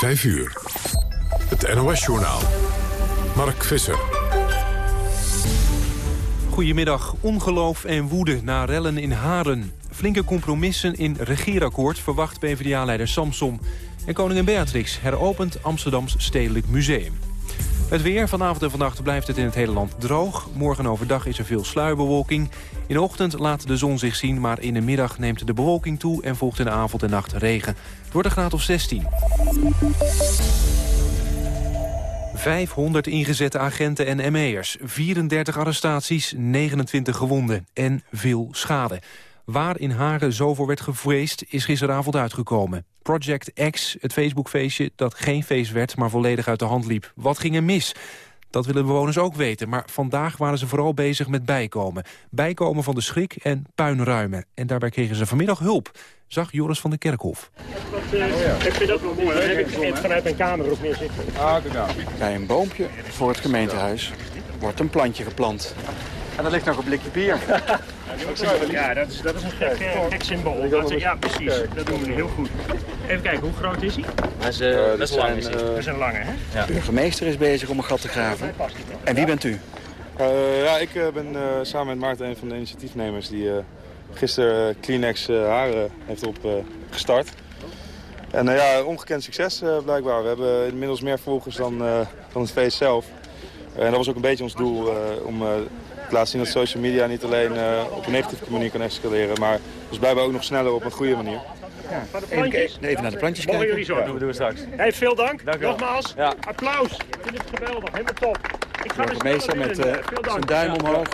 5 uur. Het NOS-journaal. Mark Visser. Goedemiddag. Ongeloof en woede na rellen in Haren. Flinke compromissen in regeerakkoord verwacht PvdA-leider Samsom. En koningin Beatrix heropent Amsterdams Stedelijk Museum. Het weer. Vanavond en vannacht blijft het in het hele land droog. Morgen overdag is er veel sluierbewolking. In de ochtend laat de zon zich zien, maar in de middag neemt de bewolking toe... en volgt in de avond en nacht regen. Het wordt graad of 16. 500 ingezette agenten en ME'ers, 34 arrestaties, 29 gewonden en veel schade. Waar in Haren voor werd gevreesd, is gisteravond uitgekomen. Project X, het Facebookfeestje dat geen feest werd, maar volledig uit de hand liep. Wat ging er mis? Dat willen bewoners ook weten, maar vandaag waren ze vooral bezig met bijkomen. Bijkomen van de schrik en puinruimen. En daarbij kregen ze vanmiddag hulp, zag Joris van der Kerkhof. Ik vind dat wel mooi, dan heb ik het vanuit mijn kamer ook meer zitten. Bij een boompje voor het gemeentehuis wordt een plantje geplant. En er ligt nog een blikje bier. Ja, dat is, dat is een gek, eh, gek symbool. Dat is- ja, precies. Dat doen we heel goed. Even kijken, hoe groot is hij? Is eh, best lang. Is hij. Dat is een lange, hè? De burgemeester is bezig om een gat te graven. En wie bent u? Eh, ja, ik eh, ben eh, samen met Maarten een van de initiatiefnemers die eh, gisteren eh, Kleenex eh, Haren heeft op eh, gestart. En ja, ongekend succes eh, blijkbaar. We hebben inmiddels meer volgers dan, eh, dan het feest zelf. En dat was ook een beetje ons doel eh, om eh, te laten zien dat social media niet alleen eh, op een negatieve manier kan escaleren, maar dus blijkbaar ook nog sneller op een goede manier. De plantjes. Even naar de plantjes Mogen kijken. jullie zo doen? Dat doen we straks. Hey, veel dank. Dank. Nogmaals, Ja. applaus. Ik vind het geweldig, helemaal top. Ik ga er Burgemeester sneller met dank. zijn duim omhoog.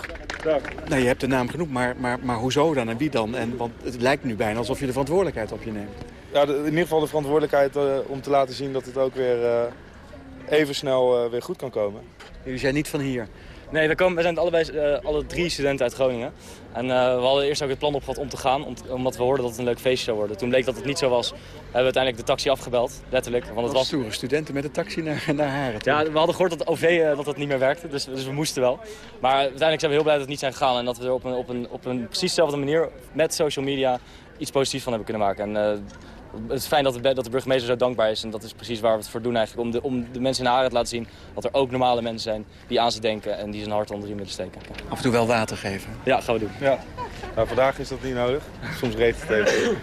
Nou, je hebt de naam genoemd, maar, maar, maar hoezo dan en wie dan? En, want het lijkt nu bijna alsof je de verantwoordelijkheid op je neemt. Ja, de- in ieder geval de verantwoordelijkheid eh, om te laten zien dat het ook weer eh, even snel eh, weer goed kan komen. Jullie zijn niet van hier. Nee, we, komen, we zijn allebei eh, alle drie studenten uit Groningen. En eh, we hadden eerst ook het plan opgehad om te gaan, om- omdat we hoorden dat het een leuk feestje zou worden. Toen bleek dat het niet zo was. Hebben we uiteindelijk de taxi afgebeld, letterlijk. Want het Het was... stoere studenten met een taxi naar, naar Haren. Ja, we hadden gehoord dat OV eh, dat dat niet meer werkte, dus, dus we moesten wel. Maar uiteindelijk zijn we heel blij dat we niet zijn gegaan en dat we er op een, op een, op een precies dezelfde manier met social media iets positiefs van hebben kunnen maken. En het is fijn dat de, dat de burgemeester zo dankbaar is en dat is precies waar we het voor doen eigenlijk. Om de, om de mensen in Haren te laten zien dat er ook normale mensen zijn die aan ze denken en die zijn hart onder de riem willen steken. Af en toe wel water geven. Ja, gaan we doen. Ja. Nou, vandaag is dat niet nodig. Soms regent het even.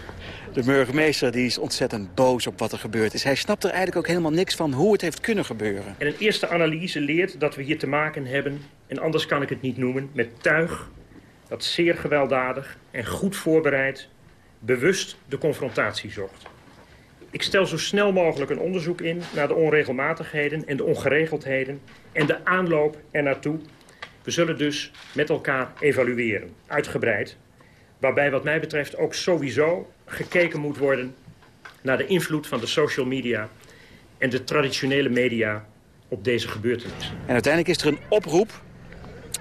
De burgemeester die is ontzettend boos op wat er gebeurd is. Hij snapt er eigenlijk ook helemaal niks van hoe het heeft kunnen gebeuren. En een eerste analyse leert dat we hier te maken hebben, en anders kan ik het niet noemen, met tuig dat zeer gewelddadig en goed voorbereid bewust de confrontatie zocht. Ik stel zo snel mogelijk een onderzoek in naar de onregelmatigheden en de ongeregeldheden en de aanloop ernaartoe. We zullen dus met elkaar evalueren, uitgebreid. Waarbij wat mij betreft ook sowieso gekeken moet worden naar de invloed van de social media en de traditionele media op deze gebeurtenis. En uiteindelijk is er een oproep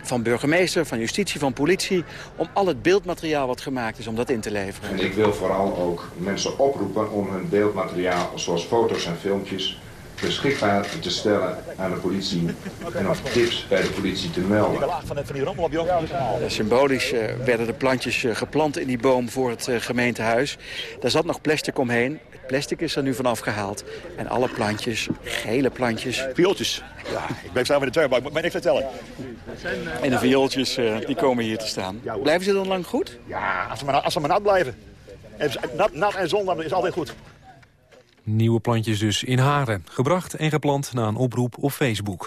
van burgemeester, van justitie, van politie... om al het beeldmateriaal wat gemaakt is, om dat in te leveren. En ik wil vooral ook mensen oproepen om hun beeldmateriaal, zoals foto's en filmpjes, beschikbaar te stellen aan de politie en of tips bij de politie te melden. Symbolisch werden de plantjes eh, geplant in die boom voor het eh, gemeentehuis. Daar zat nog plastic omheen. Het plastic is er nu vanaf gehaald. En alle plantjes, gele plantjes Viooltjes. Ja, ik ben samen met de maar ik moet mij niks vertellen. en de viooltjes, eh, die komen hier te staan. Blijven ze dan lang goed? Ja, als ze maar, als ze maar nat blijven. En nat, nat en zon, dat is altijd goed. Nieuwe plantjes dus in Haren. Gebracht en geplant na een oproep op Facebook.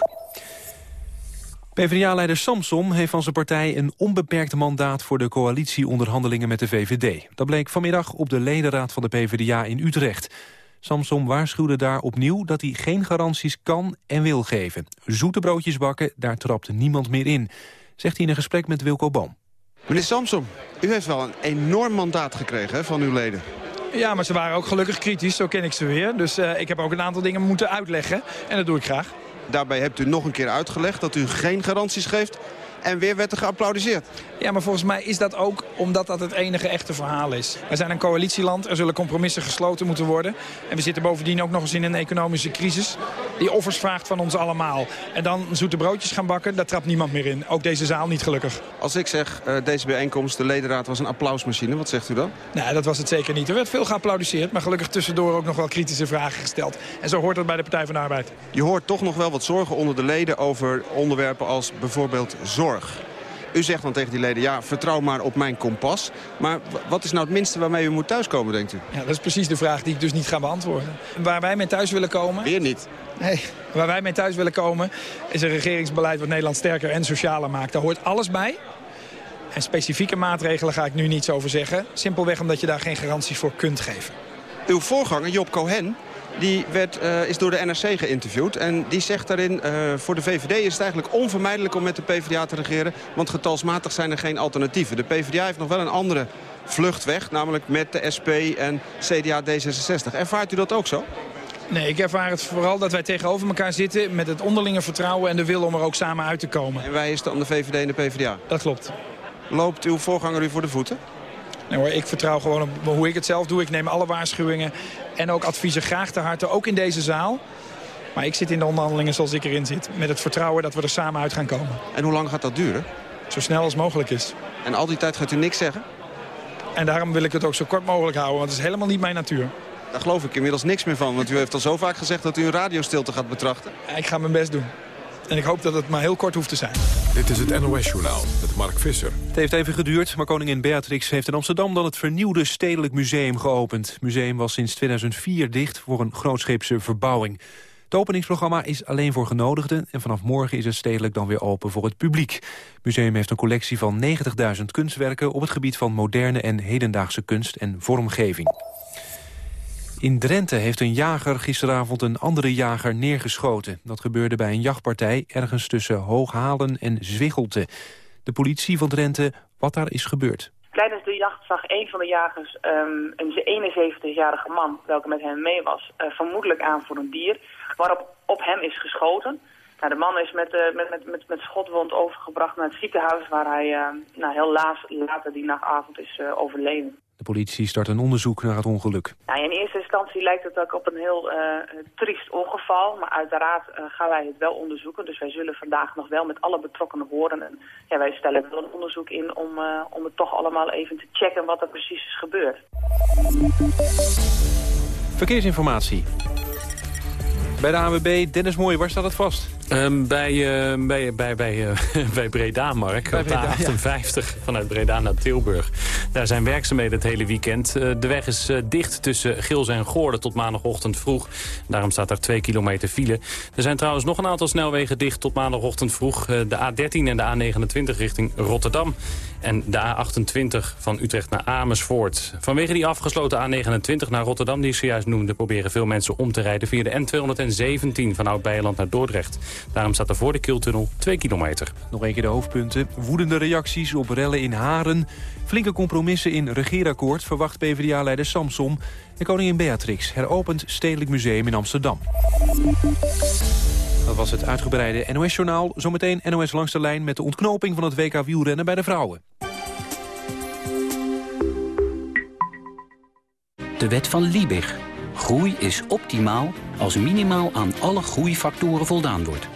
PvdA-leider Samsom heeft van zijn partij een onbeperkt mandaat... voor de coalitieonderhandelingen met de VVD. Dat bleek vanmiddag op de ledenraad van de PvdA in Utrecht. Samsom waarschuwde daar opnieuw dat hij geen garanties kan en wil geven. Zoete broodjes bakken, daar trapt niemand meer in. Zegt hij in een gesprek met Wilco Boom. Meneer Samsom, u heeft wel een enorm mandaat gekregen van uw leden. Ja, maar ze waren ook gelukkig kritisch, zo ken ik ze weer. Dus eh, ik heb ook een aantal dingen moeten uitleggen en dat doe ik graag. Daarbij hebt u nog een keer uitgelegd dat u geen garanties geeft. En weer werd er geapplaudiseerd. Ja, maar volgens mij is dat ook omdat dat het enige echte verhaal is. Wij zijn een coalitieland, er zullen compromissen gesloten moeten worden. En we zitten bovendien ook nog eens in een economische crisis... die offers vraagt van ons allemaal. En dan zoete broodjes gaan bakken, daar trapt niemand meer in. Ook deze zaal niet gelukkig. Als ik zeg, uh, deze bijeenkomst, de ledenraad was een applausmachine, wat zegt u dan? Nee, dat was het zeker niet. Er werd veel geapplaudiseerd, maar gelukkig tussendoor ook nog wel kritische vragen gesteld. En zo hoort het bij de Partij van de Arbeid. Je hoort toch nog wel wat zorgen onder de leden over onderwerpen als bijvoorbeeld zorg. U zegt dan tegen die leden, ja, vertrouw maar op mijn kompas. Maar wat is nou het minste waarmee u moet thuiskomen, denkt u? Ja, dat is precies de vraag die ik dus niet ga beantwoorden. Waar wij mee thuis willen komen... Weer niet. Nee, waar wij mee thuis willen komen is een regeringsbeleid wat Nederland sterker en socialer maakt. Daar hoort alles bij. En specifieke maatregelen ga ik nu niets over zeggen. Simpelweg omdat je daar geen garanties voor kunt geven. Uw voorganger, Job Cohen, die werd, uh, is door de NRC geïnterviewd. En die zegt daarin, uh, voor de VVD is het eigenlijk onvermijdelijk om met de PvdA te regeren. Want getalsmatig zijn er geen alternatieven. De PvdA heeft nog wel een andere vluchtweg, namelijk met de SP en CDA D66. Ervaart u dat ook zo? Nee, ik ervaar het vooral dat wij tegenover elkaar zitten... met het onderlinge vertrouwen en de wil om er ook samen uit te komen. En wij is dan de VVD en de PvdA? Dat klopt. Loopt uw voorganger u voor de voeten? Nee hoor, ik vertrouw gewoon op hoe ik het zelf doe. Ik neem alle waarschuwingen en ook adviezen graag te harte, ook in deze zaal. Maar ik zit in de onderhandelingen zoals ik erin zit. Met het vertrouwen dat we er samen uit gaan komen. En hoe lang gaat dat duren? Zo snel als mogelijk is. En al die tijd gaat u niks zeggen? En daarom wil ik het ook zo kort mogelijk houden, want het is helemaal niet mijn natuur. Daar geloof ik inmiddels niks meer van, want u heeft al zo vaak gezegd dat u een radiostilte gaat betrachten. Ik ga mijn best doen. En ik hoop dat het maar heel kort hoeft te zijn. Dit is het NOS-journaal met Mark Visser. Het heeft even geduurd, maar koningin Beatrix heeft in Amsterdam... dan het vernieuwde Stedelijk Museum geopend. Het museum was sinds 2004 dicht voor een grootscheepse verbouwing. Het openingsprogramma is alleen voor genodigden... en vanaf morgen is het stedelijk dan weer open voor het publiek. Het museum heeft een collectie van 90.000 kunstwerken... op het gebied van moderne en hedendaagse kunst en vormgeving. In Drenthe heeft een jager gisteravond een andere jager neergeschoten. Dat gebeurde bij een jachtpartij ergens tussen Hooghalen en Zwiggelte. De politie van Drenthe wat daar is gebeurd. Tijdens de jacht zag een van de jagers um, een 71-jarige man, welke met hem mee was, uh, vermoedelijk aan voor een dier, waarop op hem is geschoten. Nou, de man is met, uh, met, met, met, met schotwond overgebracht naar het ziekenhuis waar hij uh, nou, heel later die nachtavond is overleden. De politie start een onderzoek naar het ongeluk. Nou, in eerste instantie lijkt het ook op een heel uh, triest ongeval. Maar uiteraard uh, gaan wij het wel onderzoeken. Dus wij zullen vandaag nog wel met alle betrokkenen horen. En ja, wij stellen wel een onderzoek in om, uh, om het toch allemaal even te checken wat er precies is gebeurd. Verkeersinformatie. Bij de ANWB, Dennis Mooij, waar staat het vast? Um, bij, uh, bij, bij, bij, uh, bij Breda, Mark. Bij Breda, op de A58 ja. vanuit Breda naar Tilburg. Daar zijn werkzaamheden het hele weekend. Uh, de weg is dicht tussen Gils en Goorden tot maandagochtend vroeg. Daarom staat er 2 kilometer file. Er zijn trouwens nog een aantal snelwegen dicht tot maandagochtend vroeg. de A13 en de A29 richting Rotterdam. En de A28 van Utrecht naar Amersfoort. Vanwege die afgesloten A29 naar Rotterdam, die ik zojuist noemde... proberen veel mensen om te rijden via de N217 van Oud-Beijerland naar Dordrecht. Daarom staat er voor de Kiltunnel 2 kilometer. Nog een keer de hoofdpunten. Woedende reacties op rellen in Haren. Flinke compromissen in regeerakkoord verwacht PvdA-leider Samsom. En koningin Beatrix heropent Stedelijk Museum in Amsterdam. Dat was het uitgebreide NOS-journaal. Zometeen NOS langs de lijn met de ontknoping van het WK wielrennen bij de vrouwen. De wet van Liebig. Groei is optimaal als minimaal aan alle groeifactoren voldaan wordt.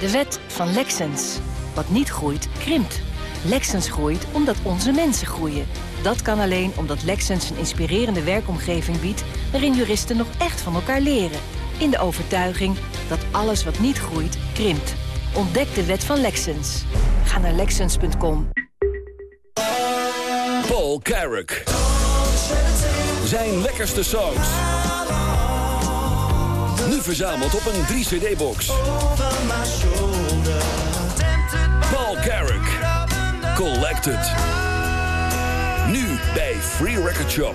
De wet van Lexens. Wat niet groeit, krimpt. Lexens groeit omdat onze mensen groeien. Dat kan alleen omdat Lexens een inspirerende werkomgeving biedt... waarin juristen nog echt van elkaar leren. In de overtuiging dat alles wat niet groeit, krimpt. Ontdek de wet van Lexens. Ga naar Lexens.com. Paul Carrick. Zijn lekkerste songs. Nu verzameld op een 3-cd-box. Paul Carrick. Collected. Nu bij Free Record Shop.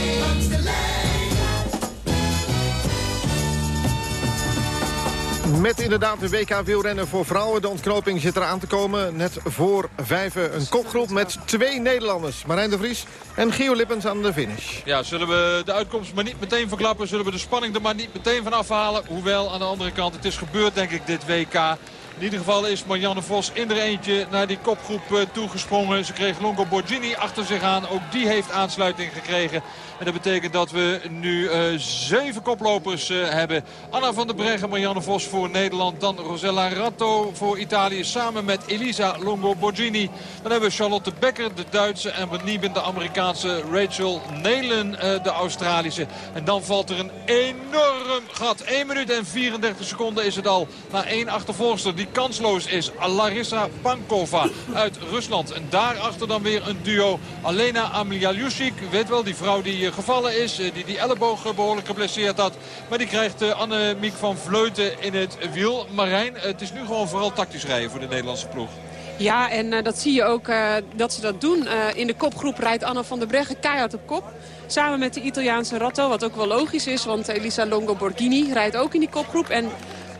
Met inderdaad de WK wielrennen voor vrouwen. De ontknoping zit eraan te komen. Net voor vijven een kopgroep met twee Nederlanders. Marijn de Vries en Gio Lippens aan de finish. Ja, zullen we de uitkomst maar niet meteen verklappen? Zullen we de spanning er maar niet meteen van afhalen? Hoewel, aan de andere kant, het is gebeurd denk ik dit WK. In ieder geval is Marianne Vos in er eentje naar die kopgroep uh, toegesprongen. Ze kreeg Longo Borgini achter zich aan. Ook die heeft aansluiting gekregen. En dat betekent dat we nu uh, zeven koplopers uh, hebben. Anna van der Breggen, Marianne Vos voor Nederland. Dan Rosella Ratto voor Italië samen met Elisa Longo Borgini. Dan hebben we Charlotte Becker, de Duitse. En Nieben, de Amerikaanse. Rachel Nelen, de Australische. En dan valt er een enorm gat. 1 minuut en 34 seconden is het al. Na één achtervolgster die kansloos is. Larissa Pankova uit Rusland. En daarachter dan weer een duo. Alena Amialiusik, weet wel, die vrouw die gevallen is. Die die elleboog behoorlijk geblesseerd had. Maar die krijgt Annemiek van Vleuten in het wiel. Marijn, het is nu gewoon vooral tactisch rijden voor de Nederlandse ploeg. Ja, en dat zie je ook dat ze dat doen. In de kopgroep rijdt Anna van der Breggen keihard op kop. Samen met de Italiaanse Ratto, wat ook wel logisch is. Want Elisa Longo Borghini rijdt ook in die kopgroep. En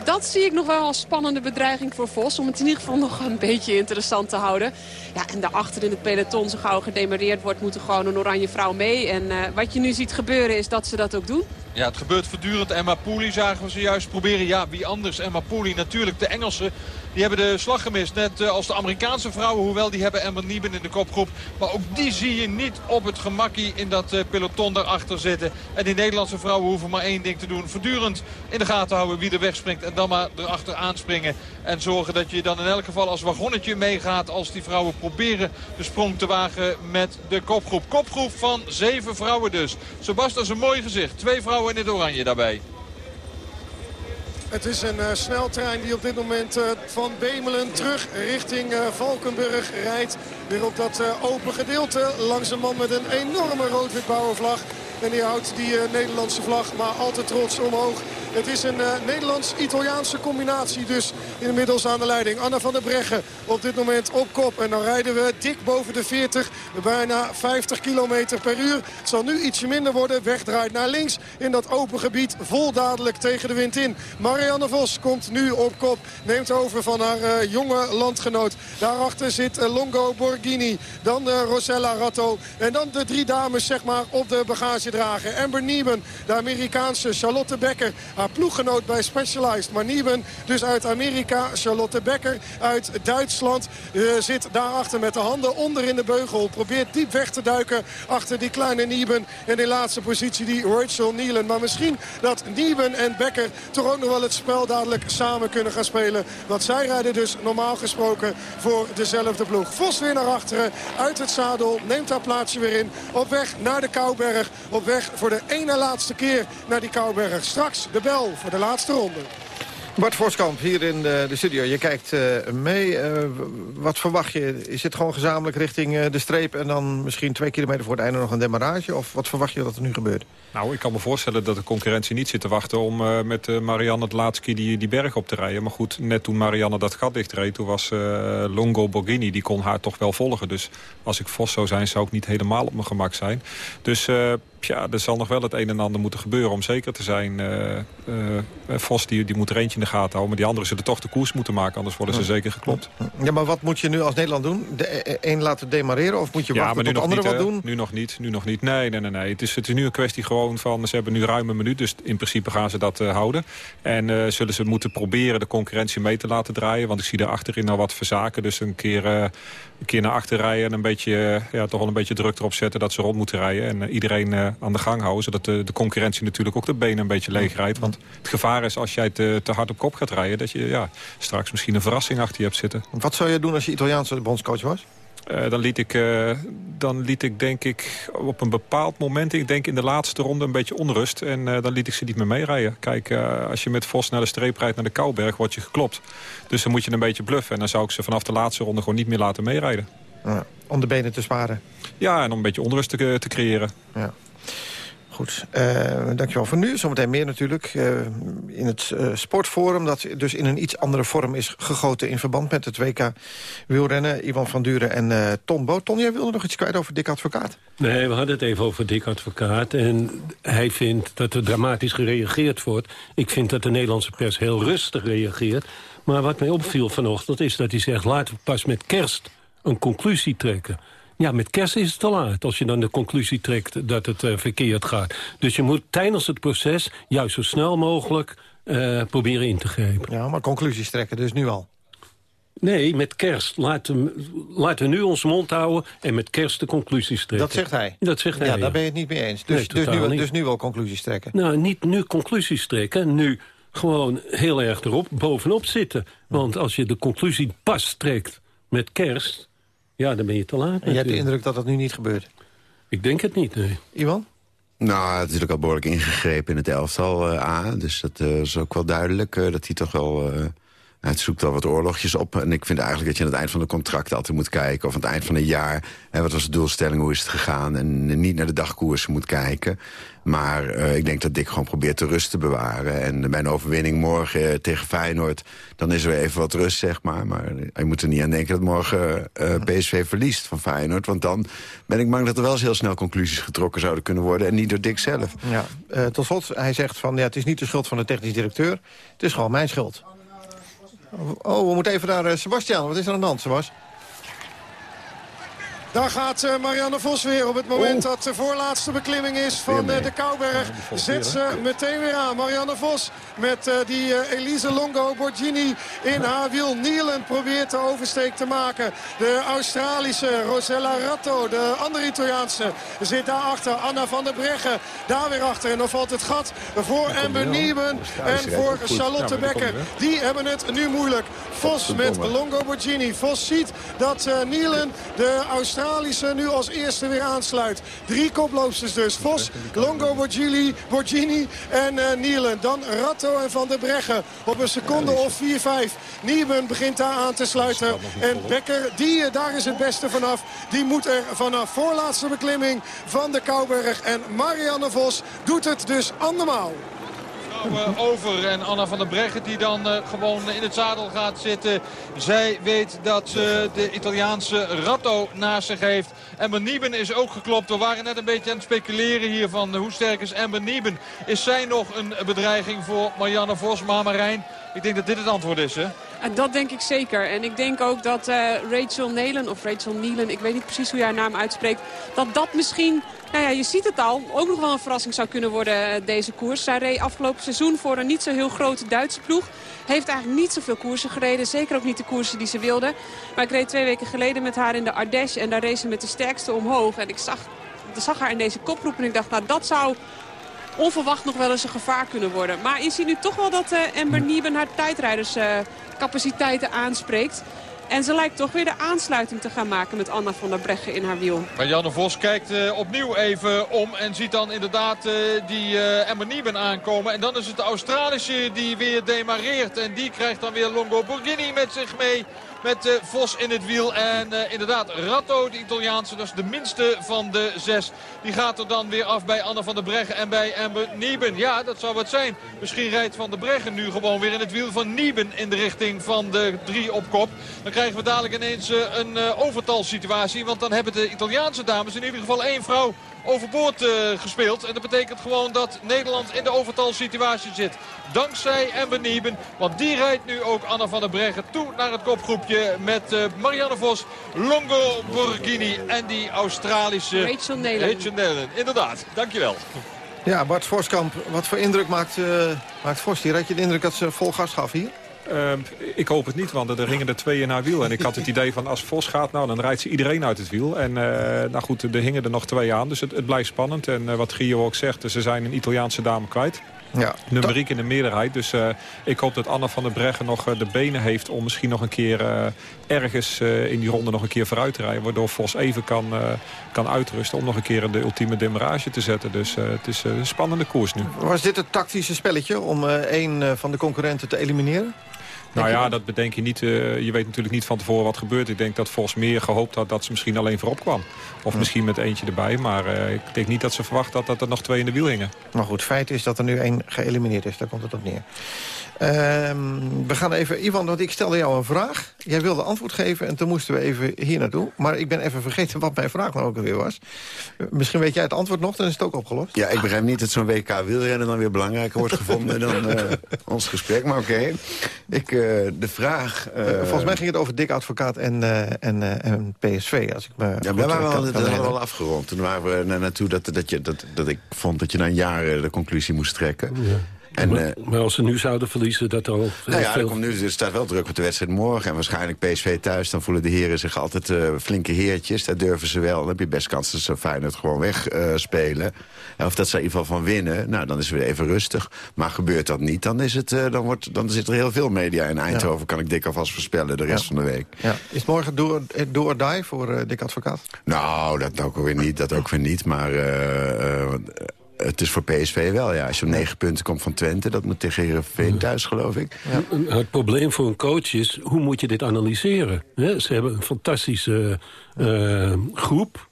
dat zie ik nog wel als spannende bedreiging voor Vos. Om het in ieder geval nog een beetje interessant te houden. Ja, en daarachter in het peloton, zo gauw gedemareerd wordt, moet er gewoon een oranje vrouw mee. En uh, wat je nu ziet gebeuren is dat ze dat ook doen. Ja, het gebeurt voortdurend. Emma Pooley zagen we ze juist proberen. Ja, wie anders? Emma Pooley natuurlijk. De Engelsen die hebben de slag gemist. Net uh, als de Amerikaanse vrouwen. Hoewel die hebben Emma Nieben in de kopgroep. Maar ook die zie je niet op het gemakkie in dat uh, peloton daarachter zitten. En die Nederlandse vrouwen hoeven maar één ding te doen. Voortdurend in de gaten houden wie er wegspringt. En dan maar erachter aanspringen. En zorgen dat je dan in elk geval als wagonnetje meegaat. Als die vrouwen proberen de sprong te wagen met de kopgroep. Kopgroep van zeven vrouwen dus. Sebas, dat is een mooi gezicht. Twee vrouwen in het oranje daarbij. Het is een uh, sneltrein die op dit moment uh, van Bemelen terug richting uh, Valkenburg rijdt. Weer op dat open gedeelte langs een man met een enorme rood-wit-blauwe vlag. En die houdt die Nederlandse vlag maar altijd trots omhoog. Het is een uh, Nederlands-Italiaanse combinatie dus inmiddels aan de leiding. Anna van der Breggen op dit moment op kop. En dan rijden we dik boven de 40, bijna 50 km per uur. Het zal nu ietsje minder worden. Wegdraait naar links in dat open gebied. Vol dadelijk tegen de wind in. Marianne Vos komt nu op kop. Neemt over van haar uh, jonge landgenoot. Daarachter zit Longo Borghini. Dan Rosella Ratto. En dan de drie dames zeg maar op de bagagedrager. Amber Nieben, de Amerikaanse Charlotte Becker haar ploeggenoot bij Specialized. Maar Nieben dus uit Amerika. Charlotte Becker uit Duitsland uh, zit daarachter met de handen onder in de beugel. Probeert diep weg te duiken achter die kleine Nieben. En in laatste positie die Rachel Nielen. Maar misschien dat Nieben en Becker toch ook nog wel het spel dadelijk samen kunnen gaan spelen. Want zij rijden dus normaal gesproken voor dezelfde ploeg. Vos weer naar achteren uit het zadel. Neemt haar plaatsje weer in. Op weg naar de Kouberg. Weg voor de ene laatste keer naar die Kouberg. Straks de bel voor de laatste ronde. Bart Voskamp hier in de, de studio. Je kijkt uh, mee. Uh, wat verwacht je? Is het gewoon gezamenlijk richting de streep... en dan misschien twee kilometer voor het einde nog een demarrage? Of wat verwacht je dat er nu gebeurt? Nou, ik kan me voorstellen dat de concurrentie niet zit te wachten... om met Marianne het laatste die, die berg op te rijden. Maar goed, net toen Marianne dat gat dichtreed... toen was Longo Borghini, die kon haar toch wel volgen. Dus als ik Vos zou zijn, zou ik niet helemaal op mijn gemak zijn. Dus ja, er zal nog wel het een en ander moeten gebeuren om zeker te zijn. Uh, Vos die, die moet er eentje in de gaten houden. Maar die anderen zullen toch de koers moeten maken. Anders worden ze zeker geklopt. Ja, maar wat moet je nu als Nederland doen? De een laten demareren of moet je wachten ja, maar tot anderen wat doen? Nu nog niet. Nu nog niet. Nee, nee, nee. nee. Het, is, het is nu een kwestie gewoon van... Ze hebben nu ruim een minuut. Dus in principe gaan ze dat houden. En zullen ze moeten proberen de concurrentie mee te laten draaien. Want ik zie daar achterin al wat verzaken. Dus een keer, een keer naar achter rijden. En een beetje, ja, toch wel een beetje druk erop zetten dat ze rond moeten rijden. En iedereen aan de gang houden. Zodat de, de, concurrentie natuurlijk ook de benen een beetje leeg rijdt. Want het gevaar is als jij te, te hard op kop gaat rijden... dat je ja, straks misschien een verrassing achter je hebt zitten. Wat zou je doen als je Italiaanse bondscoach was? Uh, dan, liet ik, uh, dan liet ik denk ik op een bepaald moment, ik denk in de laatste ronde een beetje onrust. En uh, dan liet ik ze niet meer meerijden. Kijk, als je met Vos naar de streep rijdt naar de Kouberg, word je geklopt. Dus dan moet je een beetje bluffen. En dan zou ik ze vanaf de laatste ronde gewoon niet meer laten meerijden. Ja, om de benen te sparen. Ja, en om een beetje onrust te, te creëren. Ja. Goed, uh, dankjewel voor nu. Zometeen meer natuurlijk uh, in het uh, sportforum... dat dus in een iets andere vorm is gegoten... in verband met het WK wielrennen. Ivan van Duren en Ton Boot. Ton, jij wilde nog iets kwijt over Dick Advocaat? Nee, we hadden het even over Dick Advocaat. En hij vindt dat er dramatisch gereageerd wordt. Ik vind dat de Nederlandse pers heel rustig reageert. Maar wat mij opviel vanochtend is dat hij zegt... laten we pas met kerst een conclusie trekken. Ja, met kerst is het te laat als je dan de conclusie trekt dat het uh, verkeerd gaat. Dus je moet tijdens het proces juist zo snel mogelijk uh, proberen in te grijpen. Ja, maar conclusies trekken dus nu al? Nee, met kerst. Laten, laten we nu ons mond houden en met kerst de conclusies trekken. Dat zegt hij? Dat zegt hij, Ja, daar ben je het niet mee eens. Dus, nee, dus, nu, dus nu wel conclusies trekken? Nou, niet nu conclusies trekken. Nu gewoon heel erg erop bovenop zitten. Want als je de conclusie pas trekt met kerst ja, dan ben je te laat. En je hebt de indruk dat dat nu niet gebeurt? Ik denk het niet, nee. Iwan? Nou, het is natuurlijk al behoorlijk ingegrepen in het elftal uh, A. Dus dat uh, is ook wel duidelijk uh, dat hij toch wel het zoekt al wat oorlogjes op. En ik vind eigenlijk dat je aan het eind van de contract altijd moet kijken. Of aan het eind van een jaar. Hè, wat was de doelstelling, hoe is het gegaan? En niet naar de dagkoersen moet kijken. Maar uh, ik denk dat Dick gewoon probeert de rust te bewaren. En bij een overwinning morgen uh, tegen Feyenoord... dan is er even wat rust, zeg maar. Maar je moet er niet aan denken dat morgen eh, PSV verliest van Feyenoord. Want dan ben ik bang dat er wel eens heel snel conclusies getrokken zouden kunnen worden. En niet door Dick zelf. Ja, tot slot, hij zegt van... Ja, het is niet de schuld van de technisch directeur. Het is gewoon mijn schuld. Oh, we moeten even naar uh, Sebastian. Wat is er aan de hand, Sebastian? Daar gaat uh, Marianne Vos weer op het moment dat de voorlaatste beklimming is van uh, de Kouberg. Zet ze meteen weer aan. Marianne Vos met uh, die Elise Longo Borgini in haar wiel. Nielen probeert de oversteek te maken. De Australische Rosella Ratto, de andere Italiaanse, zit daarachter. Anna van der Breggen daar weer achter. En dan valt het gat voor Amber Nieben en voor Charlotte Becker. Die hebben het nu moeilijk. Vos met Longo Borgini. Vos ziet dat Nielen, de Australische Australische nu als eerste weer aansluit. Drie koploopsters dus. Vos, Longo Borgini, Borgini en uh, Nielen. Dan Ratto en Van der Breggen op een seconde of 4-5. Nieben begint daar aan te sluiten. En Becker, die, eh, daar is het beste vanaf. Die moet er vanaf voorlaatste beklimming van de Kouberg. En Marianne Vos doet het dus andermaal over. En Anna van der Breggen die dan uh, gewoon in het zadel gaat zitten. Zij weet dat ze de Italiaanse Ratto naast zich heeft. Ember Nieben is ook geklopt. We waren net een beetje aan het speculeren hier van hoe sterk is Ember Nieben. Is zij nog een bedreiging voor Marianne Vos, Marijn? Ik denk dat dit het antwoord is, hè? Dat denk ik zeker. En ik denk ook dat uh, Rachel Nelen, of Rachel Nielen, ik weet niet precies hoe je haar naam uitspreekt, dat dat misschien nou ja, je ziet het al. Ook nog wel een verrassing zou kunnen worden eh, deze koers. Zij reed afgelopen seizoen voor een niet zo heel grote Duitse ploeg. Heeft eigenlijk niet zoveel koersen gereden. Zeker ook niet de koersen die ze wilde. Maar ik reed twee weken geleden met haar in de Ardèche. En daar reed ze met de sterkste omhoog. En ik zag, ik zag haar in deze koproep. En ik dacht, nou dat zou onverwacht nog wel eens een gevaar kunnen worden. Maar je ziet nu toch wel dat uh, Amber Nieben haar tijdrijderscapaciteiten aanspreekt. En ze lijkt toch weer de aansluiting te gaan maken met Anna van der Breggen in haar wiel. Maar Janne Vos kijkt uh, opnieuw even om en ziet dan inderdaad die uh, Emma Nieben aankomen. En dan is het de Australische die weer demareert. En die krijgt dan weer Longo Borghini met zich mee. Met uh, Vos in het wiel. En uh, inderdaad, Ratto, de Italiaanse, dat is de minste van de zes. Die gaat er dan weer af bij Anne van der Breggen en bij Amber Nieben. Ja, dat zou wat zijn. Misschien rijdt Van der Breggen nu gewoon weer in het wiel van Nieben in de richting van de drie op kop. Dan krijgen we dadelijk ineens uh, een overtalsituatie. Want dan hebben de Italiaanse dames in ieder geval één vrouw overboord gespeeld. En dat betekent gewoon dat Nederland in de overtalsituatie zit. Dankzij Ember Nieben. Want die rijdt nu ook Anna van der Breggen toe naar het kopgroepje. Met Marianne Vos, Longo Borghini en die Australische... Rachel Nelen. Rachel Nelen, inderdaad. Dankjewel. Ja, Bart Voskamp, wat voor indruk maakt, uh, maakt Vos hier? Had je de indruk dat ze vol gas gaf hier? Uh, ik hoop het niet, want er gingen er twee in haar wiel. En ik had het idee van als Vos gaat, nou, dan rijdt ze iedereen uit het wiel. En uh, nou goed, er hingen er nog twee aan, dus het, blijft spannend. En uh, wat Gio ook zegt, ze zijn een Italiaanse dame kwijt. Ja. Numeriek in de meerderheid. Dus uh, ik hoop dat Anna van der Breggen nog uh, de benen heeft... om misschien nog een keer uh, ergens in die ronde nog een keer vooruit te rijden. Waardoor Vos even kan, kan uitrusten om nog een keer de ultieme demarage te zetten. Dus het is een spannende koers nu. Was dit het tactische spelletje om één van de concurrenten te elimineren? Nou ja, dat bedenk je niet. Uh, je weet natuurlijk niet van tevoren wat gebeurt. Ik denk dat Vos meer gehoopt had dat ze misschien alleen voorop kwam. Of misschien met eentje erbij. Maar uh, ik denk niet dat ze verwacht had dat er nog twee in de wiel hingen. Maar goed, feit is dat er nu één geëlimineerd is. Daar komt het op neer. Uh, we gaan even... Ivan, want ik stelde jou een vraag. Jij wilde antwoord geven en toen moesten we even hier naartoe. Maar ik ben even vergeten wat mijn vraag nou ook alweer was. Misschien weet jij het antwoord nog, dan is het ook opgelost. Ja, ik begrijp niet dat zo'n WK wielrennen dan weer belangrijker wordt gevonden dan uh, ons gesprek. Maar oké. Okay. Ik, uh, de vraag... Uh, Volgens mij ging het over Dick Advocaat en, en, en PSV. Als ik me ja, we waren al, dat hadden we al afgerond. Toen waren we naar naartoe dat, dat, je, dat, dat ik vond dat je na een jaar de conclusie moest trekken. Ja. En, maar, maar, als ze nu zouden verliezen, dat al... Nou ja, veel... er, komt nu, er staat wel druk op de wedstrijd morgen. En waarschijnlijk PSV thuis, dan voelen de heren zich altijd uh, flinke heertjes. Dat durven ze wel. Dan heb je best kans dat ze Feyenoord gewoon wegspelen. Uh, of dat ze in ieder geval van winnen. Nou, dan is het weer even rustig. Maar gebeurt dat niet, dan, is het, uh, dan, wordt, dan zit er heel veel media in Eindhoven. Ja. Kan ik dik alvast voorspellen de rest ja. van de week. Ja. Is het morgen door, door die voor Dick Advocaat? Nou, dat ook weer niet. Dat ook weer niet. Maar het is voor PSV wel, ja. Als je op negen punten komt van Twente, dat moet tegen Heerenveen thuis, geloof ik. Ja. Het probleem voor een coach is, hoe moet je dit analyseren? Ze hebben een fantastische uh, groep.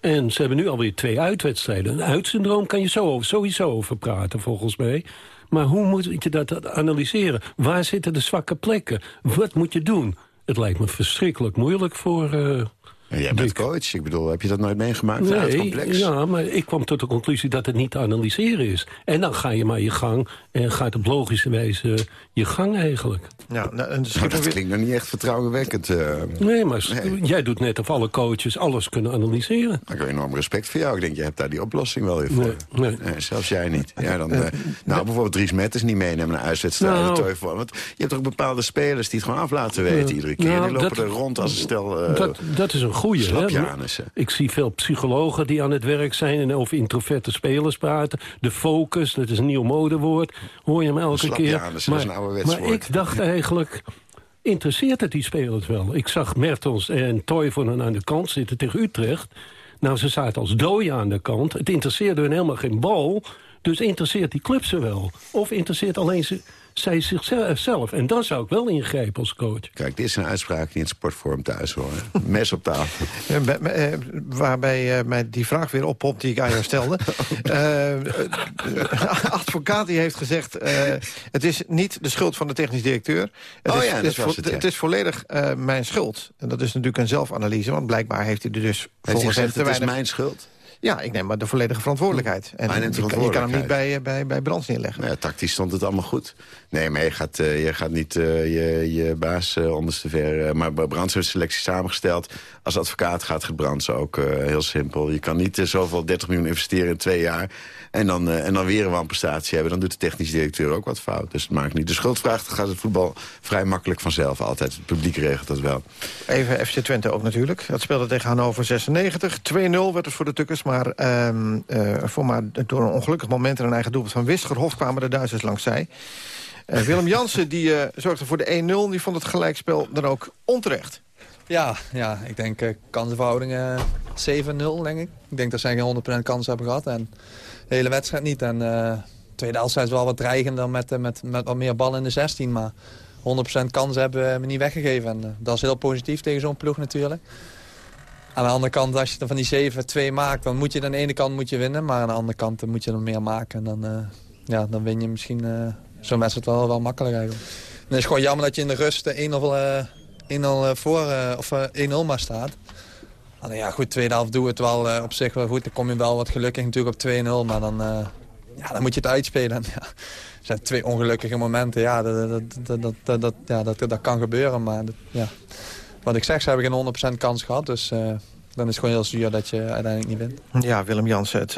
En ze hebben nu alweer twee uitwedstrijden. Een uitsyndroom kan je zo, sowieso over praten, volgens mij. Maar hoe moet je dat analyseren? Waar zitten de zwakke plekken? Wat moet je doen? Het lijkt me verschrikkelijk moeilijk voor... Uh, en jij bent coach. Ik bedoel, heb je dat nooit meegemaakt? Nee, complex? ja, maar ik kwam tot de conclusie dat het niet te analyseren is. En dan ga je maar je gang en gaat op logische wijze je gang eigenlijk. Ja, nou, en nou, dat klinkt nog niet echt vertrouwenwekkend. Uh, nee, maar nee. jij doet net of alle coaches alles kunnen analyseren. Ik heb enorm respect voor jou. Ik denk, je hebt daar die oplossing wel weer voor. Nee, nee. nee zelfs jij niet. Ja, dan, uh, nou, bijvoorbeeld Dries Metters niet meenemen naar uitwedstrijden. Nou, Want je hebt toch bepaalde spelers die het gewoon af laten weten iedere keer. Nou, die lopen dat, er rond als een stel uh, dat, dat is een goeie. Ik zie veel psychologen die aan het werk zijn en over introverte spelers praten. De focus, dat is een nieuw modewoord. Hoor je hem elke keer. Maar, maar ik dacht eigenlijk interesseert het die spelers wel. Ik zag Mertens en Toivonen aan de kant zitten tegen Utrecht. Nou, ze zaten als dooien aan de kant. Het interesseerde hun helemaal geen bal. Dus interesseert die club ze wel? Of interesseert alleen ze, zij zichzelf? En dan zou ik wel ingrijpen als coach. Kijk, dit is een uitspraak die in het sportforum thuis hoor. Mes op tafel. Ja, waarbij uh, mij die vraag weer oppopt die ik aan jou stelde. uh, advocaat die heeft gezegd... Uh, het is niet de schuld van de technisch directeur. Het oh is, ja, het, is, het, ja. het is volledig mijn schuld. En dat is natuurlijk een zelfanalyse. Want blijkbaar heeft hij er dus... Heeft hij gezegd, het is mijn schuld? Ja, ik neem maar de volledige verantwoordelijkheid. En je, kan, je kan hem niet bij, bij, bij Brands neerleggen. Nou ja, tactisch stond het allemaal goed. Nee, maar je gaat, uh, je gaat niet uh, je, je baas uh, onderstever. maar Brands heeft selectie samengesteld. Als advocaat gaat het Brands ook heel simpel. Je kan niet zoveel 30 miljoen investeren in twee jaar... En dan, en dan weer een wanprestatie hebben. Dan doet de technisch directeur ook wat fout. Dus het maakt niet. De schuldvraag gaat het voetbal vrij makkelijk vanzelf. Altijd. Het publiek regelt dat wel. Even FC Twente ook natuurlijk. Dat speelde tegen Hannover 96. 2-0 werd het voor de Tukkers. Maar, uh, uh, voor maar door een ongelukkig moment en een eigen doelpunt van Wisgerhof... kwamen de Duitsers langs zij. Uh, Willem Jansen die, uh, zorgde voor de 1-0. Die vond het gelijkspel dan ook onterecht. Ja, ja ik denk uh, kansenverhoudingen 7-0, denk ik. Ik denk dat zij geen 100% kans hebben gehad. En de hele wedstrijd niet. En tweede helft is wel wat dreigender met, met, met wat meer ballen in de 16. Maar 100% kans hebben we niet weggegeven. En dat is heel positief tegen zo'n ploeg natuurlijk. Aan de andere kant, als je er van die 7-2 maakt... dan moet je aan de ene kant moet je winnen. Maar aan de andere kant moet je er meer maken. En dan, uh, ja, dan win je misschien zo'n wedstrijd wel, wel makkelijk eigenlijk. En het is gewoon jammer dat je in de rust 1-0 voor of 1-0 maar staat. Ja, goed, tweede helft doen we het wel eh, op zich wel goed. Dan kom je wel wat gelukkig natuurlijk op 2-0. Maar dan, eh, ja, dan moet je het uitspelen. zijn twee ongelukkige momenten. Ja, dat, dat, dat, dat, dat ja, dat, dat kan gebeuren. Maar dat, ja. Wat ik zeg, ze hebben geen 100% kans gehad. Dus uh, dan is het gewoon heel zuur dat je uiteindelijk niet wint. Ja, Willem Jansen, het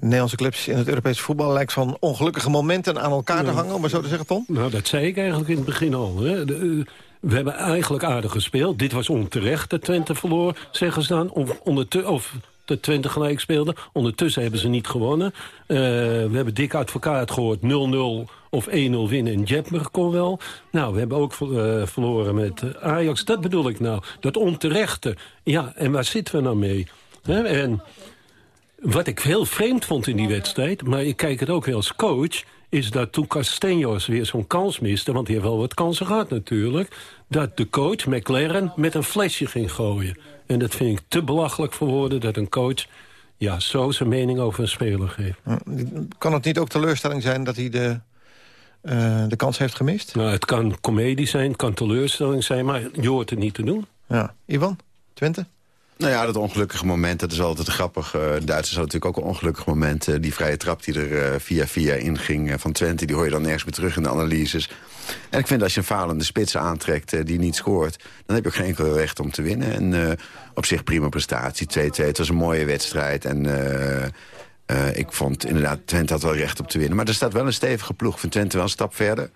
Nederlandse clubs in het Europese voetbal... lijkt van ongelukkige momenten aan elkaar te hangen, om maar zo te zeggen, Tom? Nou, dat zei ik eigenlijk in het begin al. Hè. De, we hebben eigenlijk aardig gespeeld. Dit was onterecht dat Twente verloor, zeggen ze dan. Of, of de Twente gelijk speelde. Ondertussen hebben ze niet gewonnen. Uh, we hebben dik advocaat gehoord. 0-0 of 1-0 winnen in Jetmer kon wel. Nou, we hebben ook uh, verloren met Ajax. Dat bedoel ik nou. Dat onterechte. Ja, en waar zitten we nou mee? En wat ik heel vreemd vond in die wedstrijd... maar ik kijk het ook weer als coach is dat toen Castellanos weer zo'n kans miste... want die heeft wel wat kansen gehad natuurlijk... dat de coach, McLaren, met een flesje ging gooien. En dat vind ik te belachelijk voor woorden dat een coach... Ja, zo zijn mening over een speler geeft. Kan het niet ook teleurstelling zijn dat hij de, uh, de kans heeft gemist? Nou, het kan comedie zijn, het kan teleurstelling zijn... maar je hoort het niet te doen. Ja. Ivan, Twente? Nou ja, dat ongelukkige moment, dat is altijd grappig. Uh, de Duitsers hadden natuurlijk ook een ongelukkig moment. Uh, die vrije trap die er uh, via via inging van Twente... die hoor je dan nergens meer terug in de analyses. En ik vind als je een falende spits aantrekt die niet scoort... dan heb je ook geen enkel recht om te winnen. En op zich prima prestatie, 2-2. Het was een mooie wedstrijd en... ik vond inderdaad, Twente had wel recht op te winnen. Maar er staat wel een stevige ploeg. van Twente wel een stap verder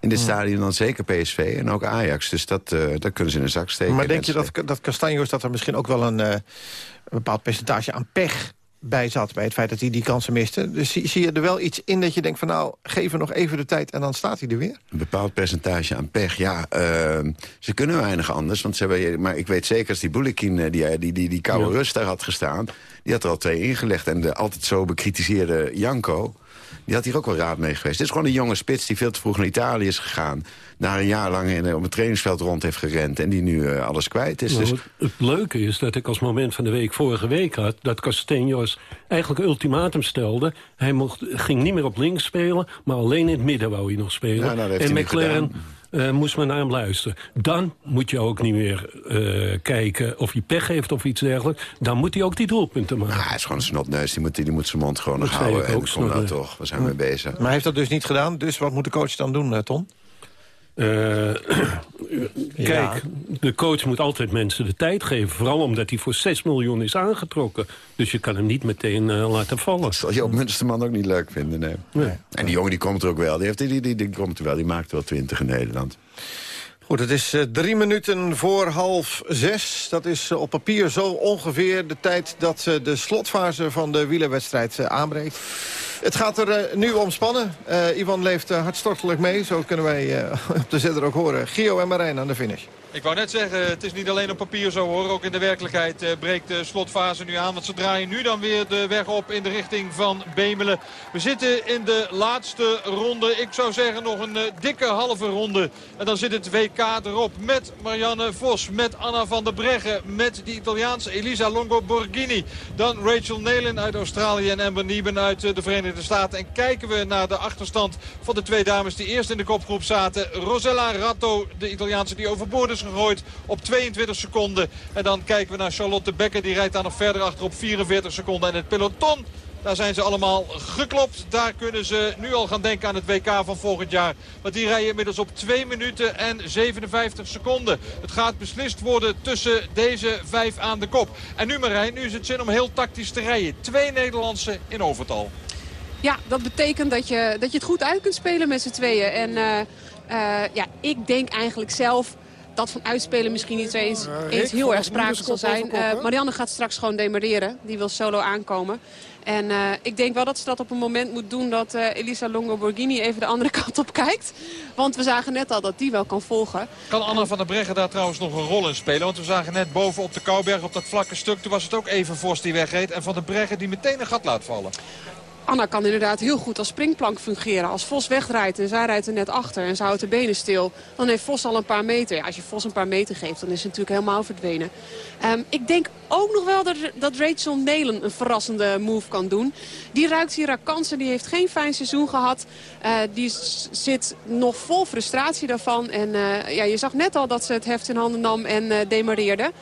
in dit stadion dan zeker PSV en ook Ajax. Dus dat, uh, dat kunnen ze in een zak steken. Maar denk je dat, dat Castanjos dat er misschien ook wel een, uh, een bepaald percentage aan pech bij zat... bij het feit dat hij die kansen miste. Dus zie, zie, je er wel iets in dat je denkt van nou, geef hem nog even de tijd... en dan staat hij er weer? Een bepaald percentage aan pech, ja. Uh, ze kunnen weinig anders, want ze hebben, maar ik weet zeker... als die Boulekin, die, die, die, die, die koude ja. rust daar had gestaan... die had er al twee ingelegd. En de altijd zo bekritiseerde Janko... Die had hier ook wel raad mee geweest. Dit is gewoon een jonge spits die veel te vroeg naar Italië is gegaan. Daar een jaar lang in, op het trainingsveld rond heeft gerend. En die nu uh, alles kwijt is. Nou, dus... het, leuke is dat ik als moment van de week vorige week had... dat Castellanos eigenlijk ultimatum stelde. Hij mocht, ging niet meer op links spelen, maar alleen in het midden wou hij nog spelen. Ja, nou, en McLaren uh, moest men naar hem luisteren. Dan moet je ook niet meer uh, kijken of hij pech heeft of iets dergelijks. Dan moet hij ook die doelpunten maken. Nou, hij is gewoon een snotneus. Die moet, die moet zijn mond gewoon nog houden. En komt dat toch. We zijn mee bezig. Maar hij heeft dat dus niet gedaan. Dus wat moet de coach dan doen, Ton? Uh, kijk, de coach moet altijd mensen de tijd geven. Vooral omdat hij voor 6 miljoen is aangetrokken. Dus je kan hem niet meteen uh, laten vallen. Dat zal Joop Munsterman ook niet leuk vinden, nee. nee. En die jongen die komt er ook wel. Die, heeft, die, die, die komt er wel. Die maakt wel 20 in Nederland. Goed, het is uh, drie minuten voor half zes. Dat is uh, op papier zo ongeveer de tijd dat uh, de slotfase van de wielerwedstrijd aanbreekt. Het gaat er nu om spannen. Ivan leeft hartstochtelijk mee, zo kunnen wij op de zender ook horen. Gio en Marijn aan de finish. Ik wou net zeggen, het is niet alleen op papier zo hoor. Ook in de werkelijkheid uh, breekt de slotfase nu aan. Want ze draaien nu dan weer de weg op in de richting van Bemelen. We zitten in de laatste ronde. Ik zou zeggen nog een uh, dikke halve ronde. En dan zit het WK erop met Marianne Vos, met Anna van der Breggen... met die Italiaanse Elisa Longo Borghini. Dan Rachel Nelen uit Australië en Amber Nieben uit uh, de Verenigde Staten. En kijken we naar de achterstand van de twee dames die eerst in de kopgroep zaten. Rosella Ratto, de Italiaanse die overboord is gegooid op 22 seconden. En dan kijken we naar Charlotte Becker. Die rijdt daar nog verder achter op 44 seconden. En het peloton daar zijn ze allemaal geklopt. Daar kunnen ze nu al gaan denken aan het WK van volgend jaar. Want die rijden inmiddels op 2 minuten en 57 seconden. Het gaat beslist worden tussen deze vijf aan de kop. En nu Marijn, nu is het zin om heel tactisch te rijden. Twee Nederlandse in overtal. Ja, dat betekent dat je, dat je het goed uit kunt spelen met z'n tweeën. En uh, uh, ja, ik denk eigenlijk zelf dat van uitspelen misschien niet eens, eens heel erg sprake zal zijn. Uh, Marianne gaat straks gewoon demareren. Die wil solo aankomen. En uh, ik denk wel dat ze dat op een moment moet doen dat uh, Elisa Longo Borghini even de andere kant op kijkt. Want we zagen net al dat die wel kan volgen. Kan Anna van der Breggen daar trouwens nog een rol in spelen? Want we zagen net boven op de Kouberg op dat vlakke stuk. Toen was het ook even Vos die wegreed. En van der Breggen die meteen een gat laat vallen. Anna kan inderdaad heel goed als springplank fungeren. Als Vos wegrijdt en zij rijdt er net achter en ze houdt de benen stil... dan heeft Vos al een paar meter. Als je Vos een paar meter geeft, dan is het natuurlijk helemaal verdwenen. Um, ik denk ook nog wel dat, dat Rachel Nelen een verrassende move kan doen. Die ruikt hier haar kansen, die heeft geen fijn seizoen gehad. Uh, die zit nog vol frustratie daarvan. En uh, ja, je zag net al dat ze het heft in handen nam en uh, demareerde.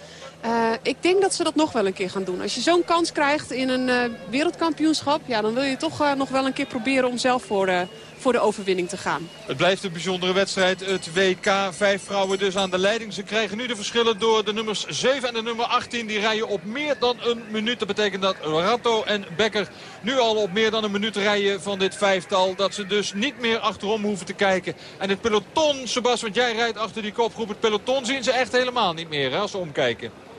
Uh, ik denk dat ze dat nog wel een keer gaan doen. Als je zo'n kans krijgt in een uh, wereldkampioenschap... Ja, dan wil je toch uh, nog wel een keer proberen om zelf voor de, voor de overwinning te gaan. Het blijft een bijzondere wedstrijd. Het WK. Vijf vrouwen dus aan de leiding. Ze krijgen nu de verschillen door de nummers 7 en de nummer 18. Die rijden op meer dan een minuut. Dat betekent dat Ratto en Becker nu al op meer dan een minuut rijden van dit vijftal. Dat ze dus niet meer achterom hoeven te kijken. En het peloton, Sebas, jij rijdt achter die kopgroep. Het peloton zien ze echt helemaal niet meer hè, als ze omkijken.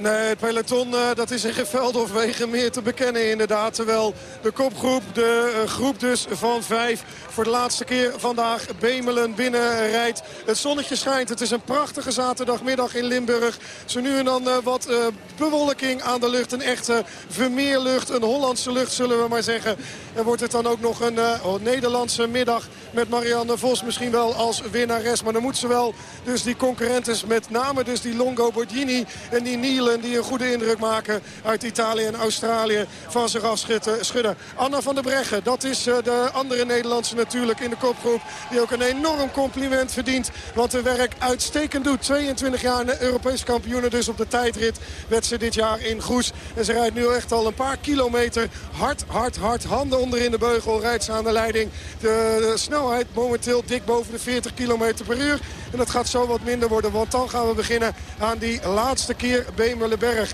Nee, het peloton uh, dat is in geen velden of wegen meer te bekennen inderdaad. Terwijl de kopgroep, de uh, groep dus van vijf, voor de laatste keer vandaag Bemelen binnenrijdt. Het zonnetje schijnt. Het is een prachtige zaterdagmiddag in Limburg. Zo nu en dan uh, wat bewolking aan de lucht. Een echte vermeerlucht, een Hollandse lucht zullen we maar zeggen. En wordt het dan ook nog een oh, Nederlandse middag met Marianne Vos misschien wel als winnares. Maar dan moet ze wel dus die concurrentes met name dus die Longo Borghini en die Nielen die een goede indruk maken uit Italië en Australië van zich af schudden. Anna van der Breggen, dat is eh, de andere Nederlandse natuurlijk in de kopgroep. Die ook een enorm compliment verdient. Want de werk uitstekend doet. 22 jaar Europees kampioen dus op de tijdrit werd ze dit jaar in Goes. En ze rijdt nu echt al een paar kilometer hard, hard, hard. Handen onder in de beugel rijdt ze aan de leiding. De, de snelheid momenteel dik boven de 40 km per uur. En dat gaat zo wat minder worden. Want dan gaan we beginnen aan die laatste keer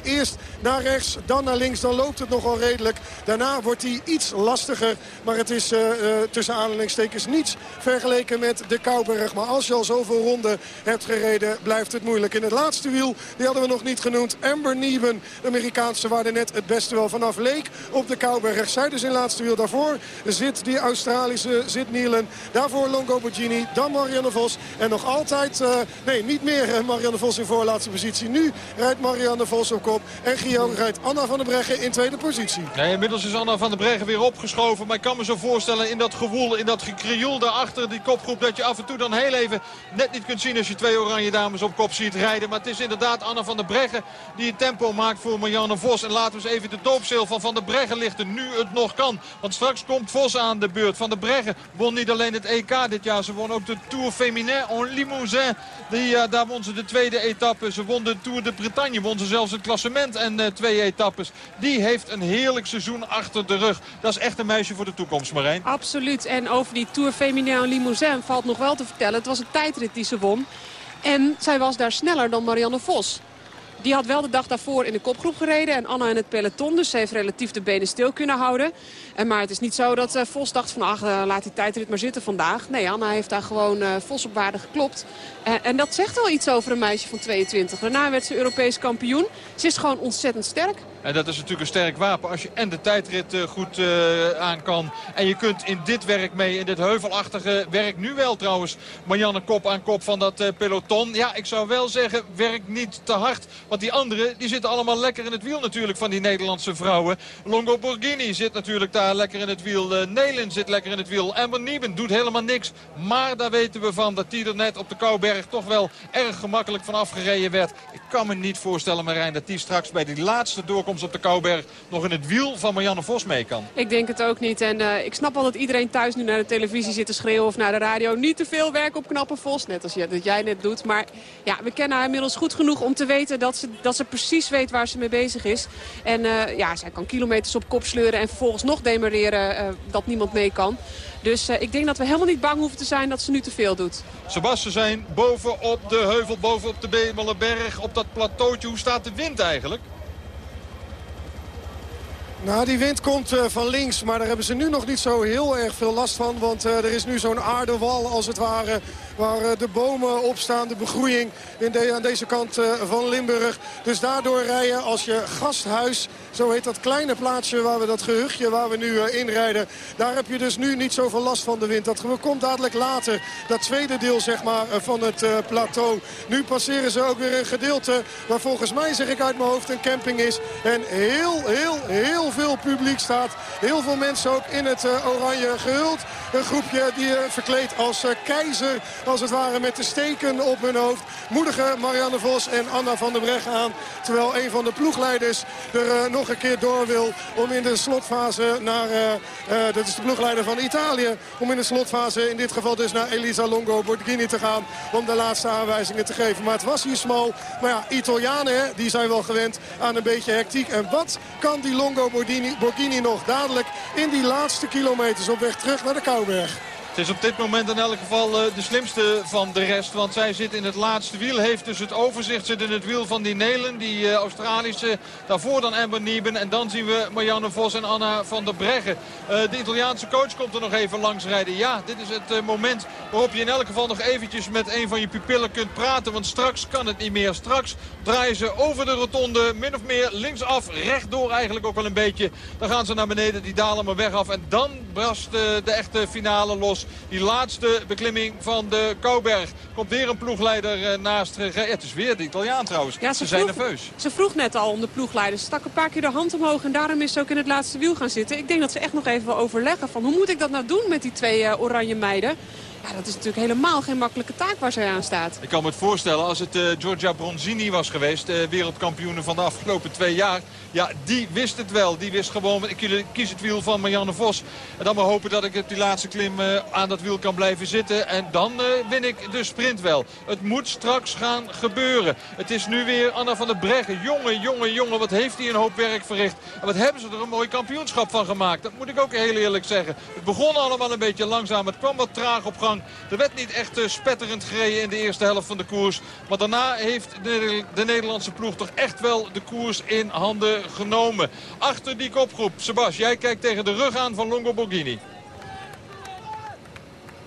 Eerst naar rechts, dan naar links. Dan loopt het nogal redelijk. Daarna wordt hij iets lastiger. Maar het is uh, tussen aanhalingstekens niets vergeleken met de Kouberg. Maar als je al zoveel ronden hebt gereden, blijft het moeilijk. In het laatste wiel, die hadden we nog niet genoemd. Amber Nieben, de Amerikaanse, waar er net het beste wel vanaf leek op de Kouberg. Zij dus in het laatste wiel. Daarvoor zit die Australische, zit Nielen. Daarvoor Longo Borgini, dan Marianne Vos. En nog altijd uh, nee niet meer Marianne Vos in voorlaatste positie. Nu rijdt Marianne Vos op kop en Gio rijdt Anna van der Breggen in tweede positie. Nee, inmiddels is Anna van der Breggen weer opgeschoven. Maar ik kan me zo voorstellen in dat gewoel, in dat gekrioel daarachter die kopgroep... dat je af en toe dan heel even net niet kunt zien als je twee oranje dames op kop ziet rijden. Maar het is inderdaad Anna van der Breggen die het tempo maakt voor Marianne Vos. En laten we eens even de doopzeel van Van der Breggen lichten nu het nog kan. Want straks komt Vos aan de beurt. Van der Breggen won niet alleen het EK dit jaar, ze won ook de Tour Féminin en Limousin. Die, uh, daar won ze de tweede etappe. Ze won de Tour de Bretagne. Won ze zelfs het klassement en uh, twee etappes. Die heeft een heerlijk seizoen achter de rug. Dat is echt een meisje voor de toekomst, Marijn. Absoluut. En over die Tour Féminin Limousin valt nog wel te vertellen. Het was een tijdrit die ze won. En zij was daar sneller dan Marianne Vos. Die had wel de dag daarvoor in de kopgroep gereden. En Anna in het peloton. Dus ze heeft relatief de benen stil kunnen houden. En maar het is niet zo dat uh, Vos dacht van... ach, uh, laat die tijdrit maar zitten vandaag. Nee, Anna heeft daar gewoon uh, Vos op waarde geklopt. En, en dat zegt wel iets over een meisje van 22. Daarna werd ze Europees kampioen. Ze is gewoon ontzettend sterk. En dat is natuurlijk een sterk wapen als je en de tijdrit goed aan kan. En je kunt in dit werk mee, in dit heuvelachtige werk nu wel trouwens. Marianne kop aan kop van dat peloton. Ja, ik zou wel zeggen, werk niet te hard. Die anderen, die zitten allemaal lekker in het wiel natuurlijk van die Nederlandse vrouwen. Longo Borghini zit natuurlijk daar lekker in het wiel. Uh, zit lekker in het wiel. Amber Nieben doet helemaal niks. Maar daar weten we van dat die er net op de Kouberg toch wel erg gemakkelijk van afgereden werd. Ik kan me niet voorstellen, Marijn, dat die straks bij die laatste doorkomst op de Kouberg nog in het wiel van Marianne Vos mee kan. Ik denk het ook niet. En uh, ik snap wel dat iedereen thuis nu naar de televisie zit te schreeuwen of naar de radio. Niet te veel werk op knappe Vos, net als je, dat jij net doet. Maar ja, we kennen haar inmiddels goed genoeg om te weten dat ze, dat ze precies weet waar ze mee bezig is. En uh, ja, zij kan kilometers op kop sleuren en vervolgens nog demareren uh, dat niemand mee kan. Dus uh, ik denk dat we helemaal niet bang hoeven te zijn dat ze nu te veel doet. Sebastian zijn boven op de heuvel, boven op de Bemelenberg, op dat plateautje. Hoe staat de wind eigenlijk? Nou, die wind komt uh, van links, maar daar hebben ze nu nog niet zo heel erg veel last van. Want uh, er is nu zo'n aardewal als het ware waar uh, de bomen op staan, de begroeiing in de, aan deze kant van Limburg. Dus daardoor rijden als je gasthuis, zo heet dat kleine plaatsje waar we dat gehuchtje waar we nu inrijden. Daar heb je dus nu niet zoveel last van de wind. Dat komt dadelijk later, dat tweede deel zeg maar van het plateau. Nu passeren ze ook weer een gedeelte waar volgens mij zeg ik uit mijn hoofd een camping is. En heel, heel, heel veel publiek staat. Heel veel mensen ook in het oranje gehuld. Een groepje die verkleed als keizer als het ware met de steken op hun hoofd. Moedigen Marianne Vos en Anna van der Breggen aan. Terwijl een van de ploegleiders er uh, nog een keer door wil om in de slotfase naar... Uh, uh, dat is de ploegleider van Italië. Om in de slotfase in dit geval dus naar Elisa Longo Borghini te gaan. Om de laatste aanwijzingen te geven. Maar het was hier smal. Maar ja, Italianen die zijn wel gewend aan een beetje hectiek. En wat kan die Longo Borghini, Borghini nog dadelijk in die laatste kilometers op weg terug naar de Kouberg? Het is op dit moment in elk geval uh, de slimste van de rest. Want zij zit in het laatste wiel. Heeft dus het overzicht. Zit in het wiel van die Nelen. Die uh, Australische. Daarvoor dan Amber Nieben. En dan zien we Marianne Vos en Anna van der Breggen. Uh, de Italiaanse coach komt er nog even langs rijden. Ja, dit is het moment waarop je in elk geval nog eventjes met een van je pupillen kunt praten. Want straks kan het niet meer. Straks draaien ze over de rotonde. Min of meer linksaf. Rechtdoor eigenlijk ook wel een beetje. Dan gaan ze naar beneden. Die dalen maar weg af. En dan brast de echte finale los. Die laatste beklimming van de Kouberg. Komt weer een ploegleider naast. Het is weer de Italiaan trouwens. Ja, ze, ze zijn vroeg, nerveus. Ze vroeg net al om de ploegleider. Ze stak een paar keer de hand omhoog en daarom is ze ook in het laatste wiel gaan zitten. Ik denk dat ze echt nog even wil overleggen van hoe moet ik dat nou doen met die twee uh, oranje meiden. Ja, dat is natuurlijk helemaal geen makkelijke taak waar zij aan staat. Ik kan me het voorstellen als het uh, Giorgia Bronzini was geweest. Uh, wereldkampioene van de afgelopen twee jaar. Ja, die wist het wel. Die wist gewoon, ik kies het wiel van Marianne Vos. En dan maar hopen dat ik op die laatste klim uh, aan dat wiel kan blijven zitten. En dan win ik de sprint wel. Het moet straks gaan gebeuren. Het is nu weer Anna van der Breggen. Jongen, jongen, jongen. Wat heeft hij een hoop werk verricht. En wat hebben ze er een mooi kampioenschap van gemaakt. Dat moet ik ook heel eerlijk zeggen. Het begon allemaal een beetje langzaam. Het kwam wat traag op gang. Er werd niet echt uh, spetterend gereden in de eerste helft van de koers. Maar daarna heeft de Nederlandse ploeg toch echt wel de koers in handen genomen. Achter die kopgroep. Sebas, jij kijkt tegen de rug aan van Longo Borghini.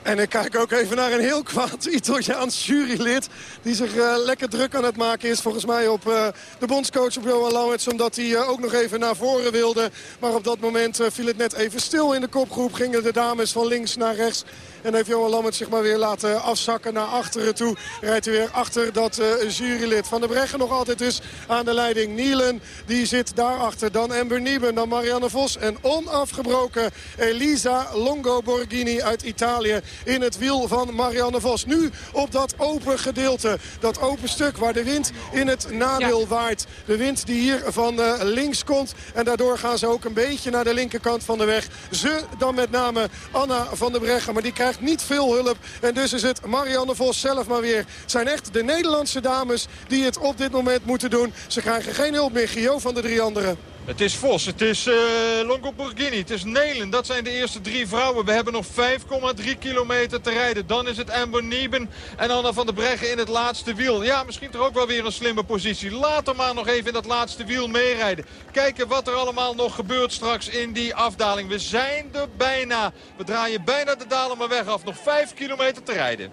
En ik kijk ook even naar een heel kwaad Italiaans jurylid. Die zich uh, lekker druk aan het maken is. Volgens mij op uh, de bondscoach op Johan Lauwers. Omdat hij uh, ook nog even naar voren wilde. Maar op dat moment viel het net even stil in de kopgroep. Gingen de dames van links naar rechts. En heeft Johan Lammert zich maar weer laten afzakken naar achteren toe. Rijdt hij weer achter dat uh, jurylid. Van der Breggen nog altijd dus aan de leiding. Nielen die zit daarachter. Dan Amber Nieben, dan Marianne Vos. En onafgebroken Elisa Longo Borghini uit Italië. In het wiel van Marianne Vos. Nu op dat open gedeelte. Dat open stuk waar de wind in het nadeel ja. waait. De wind die hier van uh, links komt. En daardoor gaan ze ook een beetje naar de linkerkant van de weg. Ze dan met name Anna van der Breggen. Maar die krijgt krijgt niet veel hulp. En dus is het Marianne Vos zelf maar weer. Zijn echt de Nederlandse dames die het op dit moment moeten doen. Ze krijgen geen hulp meer. Gio van de drie anderen. Het is Vos, het is uh, Longo Borghini, het is Nelen. Dat zijn de eerste drie vrouwen. We hebben nog 5,3 kilometer te rijden. Dan is het Amber Nieben en Anna van der Breggen in het laatste wiel. Ja, misschien toch ook wel weer een slimme positie. Laat er maar nog even in dat laatste wiel meerijden. Kijken wat er allemaal nog gebeurt straks in die afdaling. We zijn er bijna. We draaien bijna de dalen maar weg af. Nog 5 kilometer te rijden.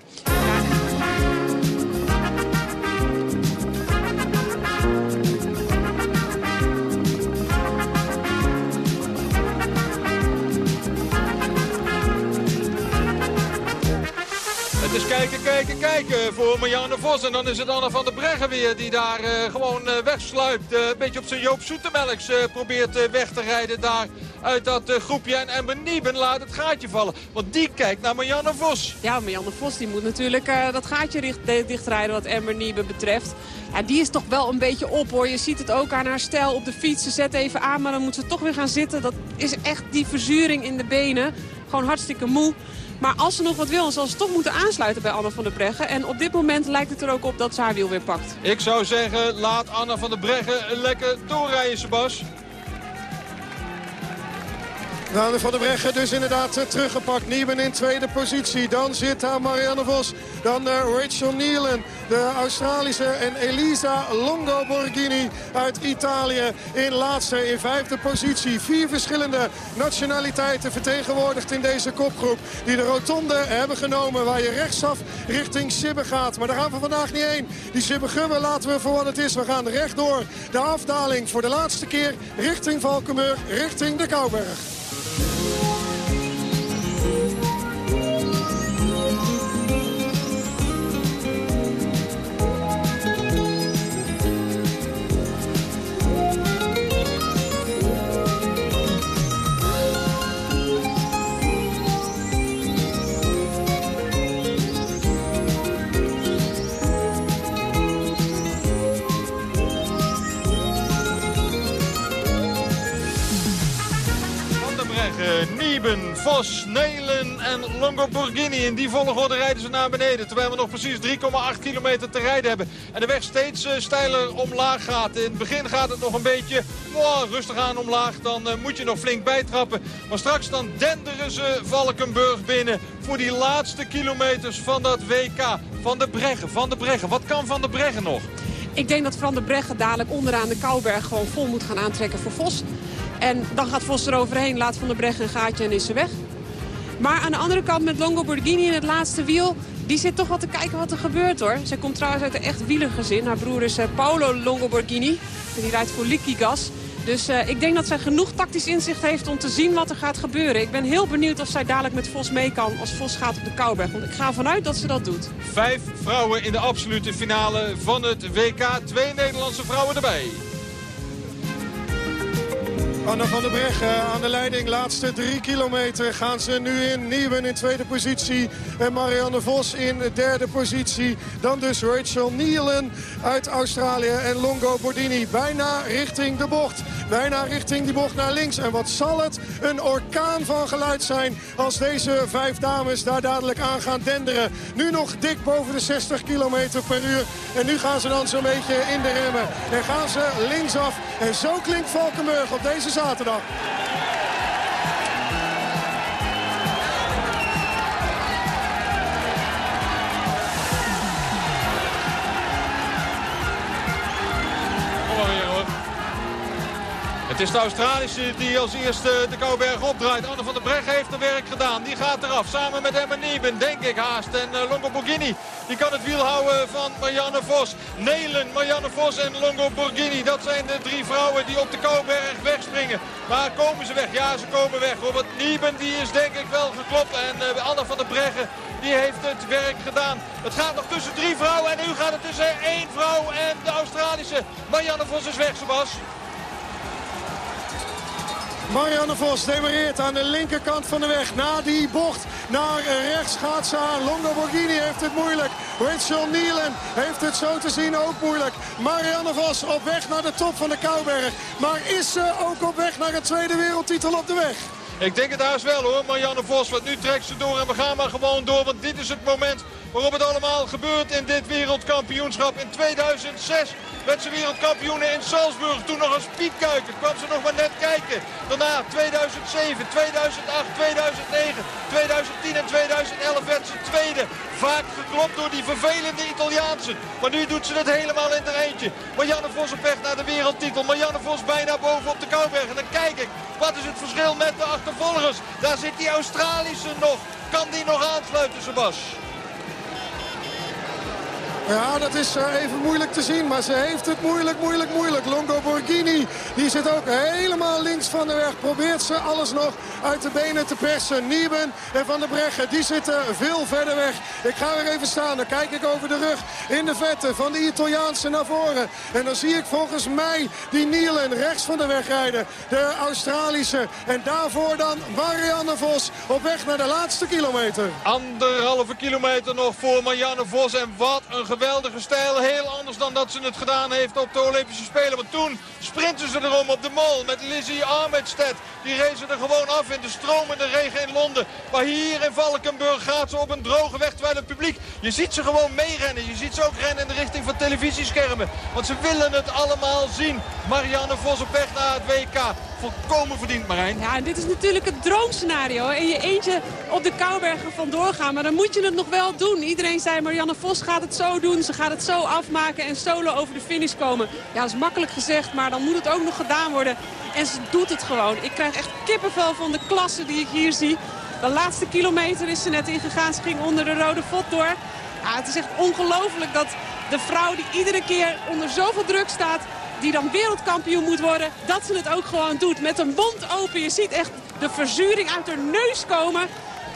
Dus kijken, kijken, kijken voor Marianne Vos. En dan is het Anne van der Breggen weer die daar uh, gewoon uh, wegsluipt. Uh, een beetje op zijn Joop Zoetemelks probeert weg te rijden daar uit dat groepje. En Ember Nieben laat het gaatje vallen. Want die kijkt naar Marianne Vos. Ja, Marianne Vos die moet natuurlijk dat gaatje dicht, dichtrijden wat Ember Nieben betreft. Ja, die is toch wel een beetje op hoor. Je ziet het ook aan haar stijl op de fiets. Ze zet even aan, maar dan moet ze toch weer gaan zitten. Dat is echt die verzuring in de benen. Gewoon hartstikke moe. Maar als ze nog wat wil, zal ze toch moeten aansluiten bij Anna van der Breggen. En op dit moment lijkt het er ook op dat ze haar wiel weer pakt. Ik zou zeggen, laat Anna van der Breggen lekker doorrijden, Sebas. Anne van der Breggen dus inderdaad uh, teruggepakt. Nieben in tweede positie. Dan zit daar Marianne Vos. Dan uh, Rachel Nielen, de Australische. En Elisa Longo Borghini uit Italië in laatste, in vijfde positie. Vier verschillende nationaliteiten vertegenwoordigd in deze kopgroep. Die de rotonde hebben genomen waar je rechtsaf richting Sibbe gaat. Maar daar gaan we vandaag niet heen. Die Sibbe laten we voor wat het is. We gaan rechtdoor de afdaling voor de laatste keer richting Valkenburg, richting de Kouberg. Brugge, Vos, Nelen en Longo Borghini. In die volgorde rijden ze naar beneden. Terwijl we nog precies 3,8 kilometer te rijden hebben. En de weg steeds uh, steiler omlaag gaat. In het begin gaat het nog een beetje oh, rustig aan omlaag. Dan uh, moet je nog flink bijtrappen. Maar straks dan denderen ze Valkenburg binnen. Voor die laatste kilometers van dat WK. Van de Breggen, van de Breggen. Wat kan Van de Breggen nog? Ik denk dat Van der Breggen dadelijk onderaan de Kouberg gewoon vol moet gaan aantrekken voor Vos. En dan gaat Vos eroverheen, laat Van der Breggen een gaatje en is ze weg. Maar aan de andere kant met Longo Borghini in het laatste wiel... die zit toch wat te kijken wat er gebeurt hoor. Zij komt trouwens uit een echt wielergezin. Haar broer is uh, Paolo Longo Borghini. En die rijdt voor Liquigas. Dus uh, ik denk dat zij genoeg tactisch inzicht heeft om te zien wat er gaat gebeuren. Ik ben heel benieuwd of zij dadelijk met Vos mee kan als Vos gaat op de Kouberg. Want ik ga vanuit dat ze dat doet. Vijf vrouwen in de absolute finale van het WK. Twee Nederlandse vrouwen erbij. Anna van der Breggen aan de leiding. Laatste drie kilometer gaan ze nu in. Nieuwen in tweede positie. En Marianne Vos in derde positie. Dan dus Rachel Nielen uit Australië. En Longo Bordini bijna richting de bocht. Bijna richting die bocht naar links. En wat zal het een orkaan van geluid zijn als deze vijf dames daar dadelijk aan gaan denderen. Nu nog dik boven de 60 kilometer per uur. En nu gaan ze dan zo'n beetje in de remmen. En gaan ze linksaf. En zo klinkt Valkenburg op deze zaterdag. Het is de Australische die als eerste de Kouberg opdraait. Anne van der Breggen heeft er werk gedaan. Die gaat eraf samen met Emma Nieben, denk ik haast. En uh, Longo Borghini die kan het wiel houden van Marianne Vos. Nelen, Marianne Vos en Longo Borghini. Dat zijn de drie vrouwen die op de Kouberg wegspringen. Maar komen ze weg? Ja, ze komen weg. Robert Nieben die is denk ik wel geklopt. En uh, Anne van der Breggen die heeft het werk gedaan. Het gaat nog tussen drie vrouwen. En nu gaat het tussen één vrouw en de Australische. Marianne Vos is weg, Sebas. Marianne Vos demareert aan de linkerkant van de weg. Na die bocht naar rechts gaat ze aan. Longo Borghini heeft het moeilijk. Rachel Nielen heeft het zo te zien ook moeilijk. Marianne Vos op weg naar de top van de Kouberg. Maar is ze ook op weg naar een tweede wereldtitel op de weg? Ik denk het haast wel hoor, Marianne Vos. Want nu trekt ze door en we gaan maar gewoon door. Want dit is het moment waarop het allemaal gebeurt in dit wereldkampioenschap. In 2006 werd ze wereldkampioene in Salzburg. Toen nog als piepkuiker kwam ze nog maar net kijken. Daarna 2007, 2008, 2009, 2010 en 2011 werd ze tweede. Vaak geklopt door die vervelende Italiaanse. Maar nu doet ze het helemaal in haar eentje. Marianne Vos op weg naar de wereldtitel. Marianne Vos bijna boven op de Kouberg. En dan kijk ik, wat is het verschil met de Daar zit die Australische nog. Kan die nog aansluiten, Sebas? Ja, dat is eh, even moeilijk te zien. Maar ze heeft het moeilijk, moeilijk, moeilijk. Longo Borghini, die zit ook helemaal links van de weg. Probeert ze alles nog uit de benen te persen. Nieben en Van der Breggen, die zitten veel verder weg. Ik ga weer even staan. Dan kijk ik over de rug in de vette van de Italiaanse naar voren. En dan zie ik volgens mij die Nielen rechts van de weg rijden. De Australische. En daarvoor dan Marianne Vos op weg naar de laatste kilometer. Anderhalve kilometer nog voor Marianne Vos. En wat een geweldige stijl. Heel anders dan dat ze het gedaan heeft op de Olympische Spelen. Want toen sprinten ze erom op de mol met Lizzie Armstead. Die racen er gewoon af in de stromende regen in Londen. Maar hier in Valkenburg gaat ze op een droge weg. Terwijl het publiek, je ziet ze gewoon meerennen. Je ziet ze ook rennen in de richting van televisieschermen. Want ze willen het allemaal zien. Marianne Vos op weg naar het WK. Volkomen verdiend, Marijn. Ja, en dit is natuurlijk het droomscenario. En je eentje op de Koubergen vandoor gaan. Maar dan moet je het nog wel doen. Iedereen zei, Marianne Vos gaat het zo doen. Ze gaat het zo afmaken en solo over de finish komen. Ja, dat is makkelijk gezegd, maar dan moet het ook nog gedaan worden. En ze doet het gewoon. Ik krijg echt kippenvel van de klasse die ik hier zie. De laatste kilometer is ze net ingegaan. Ze ging onder de rode vod door. Ja, het is echt ongelooflijk dat de vrouw die iedere keer onder zoveel druk staat die dan wereldkampioen moet worden, dat ze het ook gewoon doet. Met een mond open. Je ziet echt de verzuring uit haar neus komen.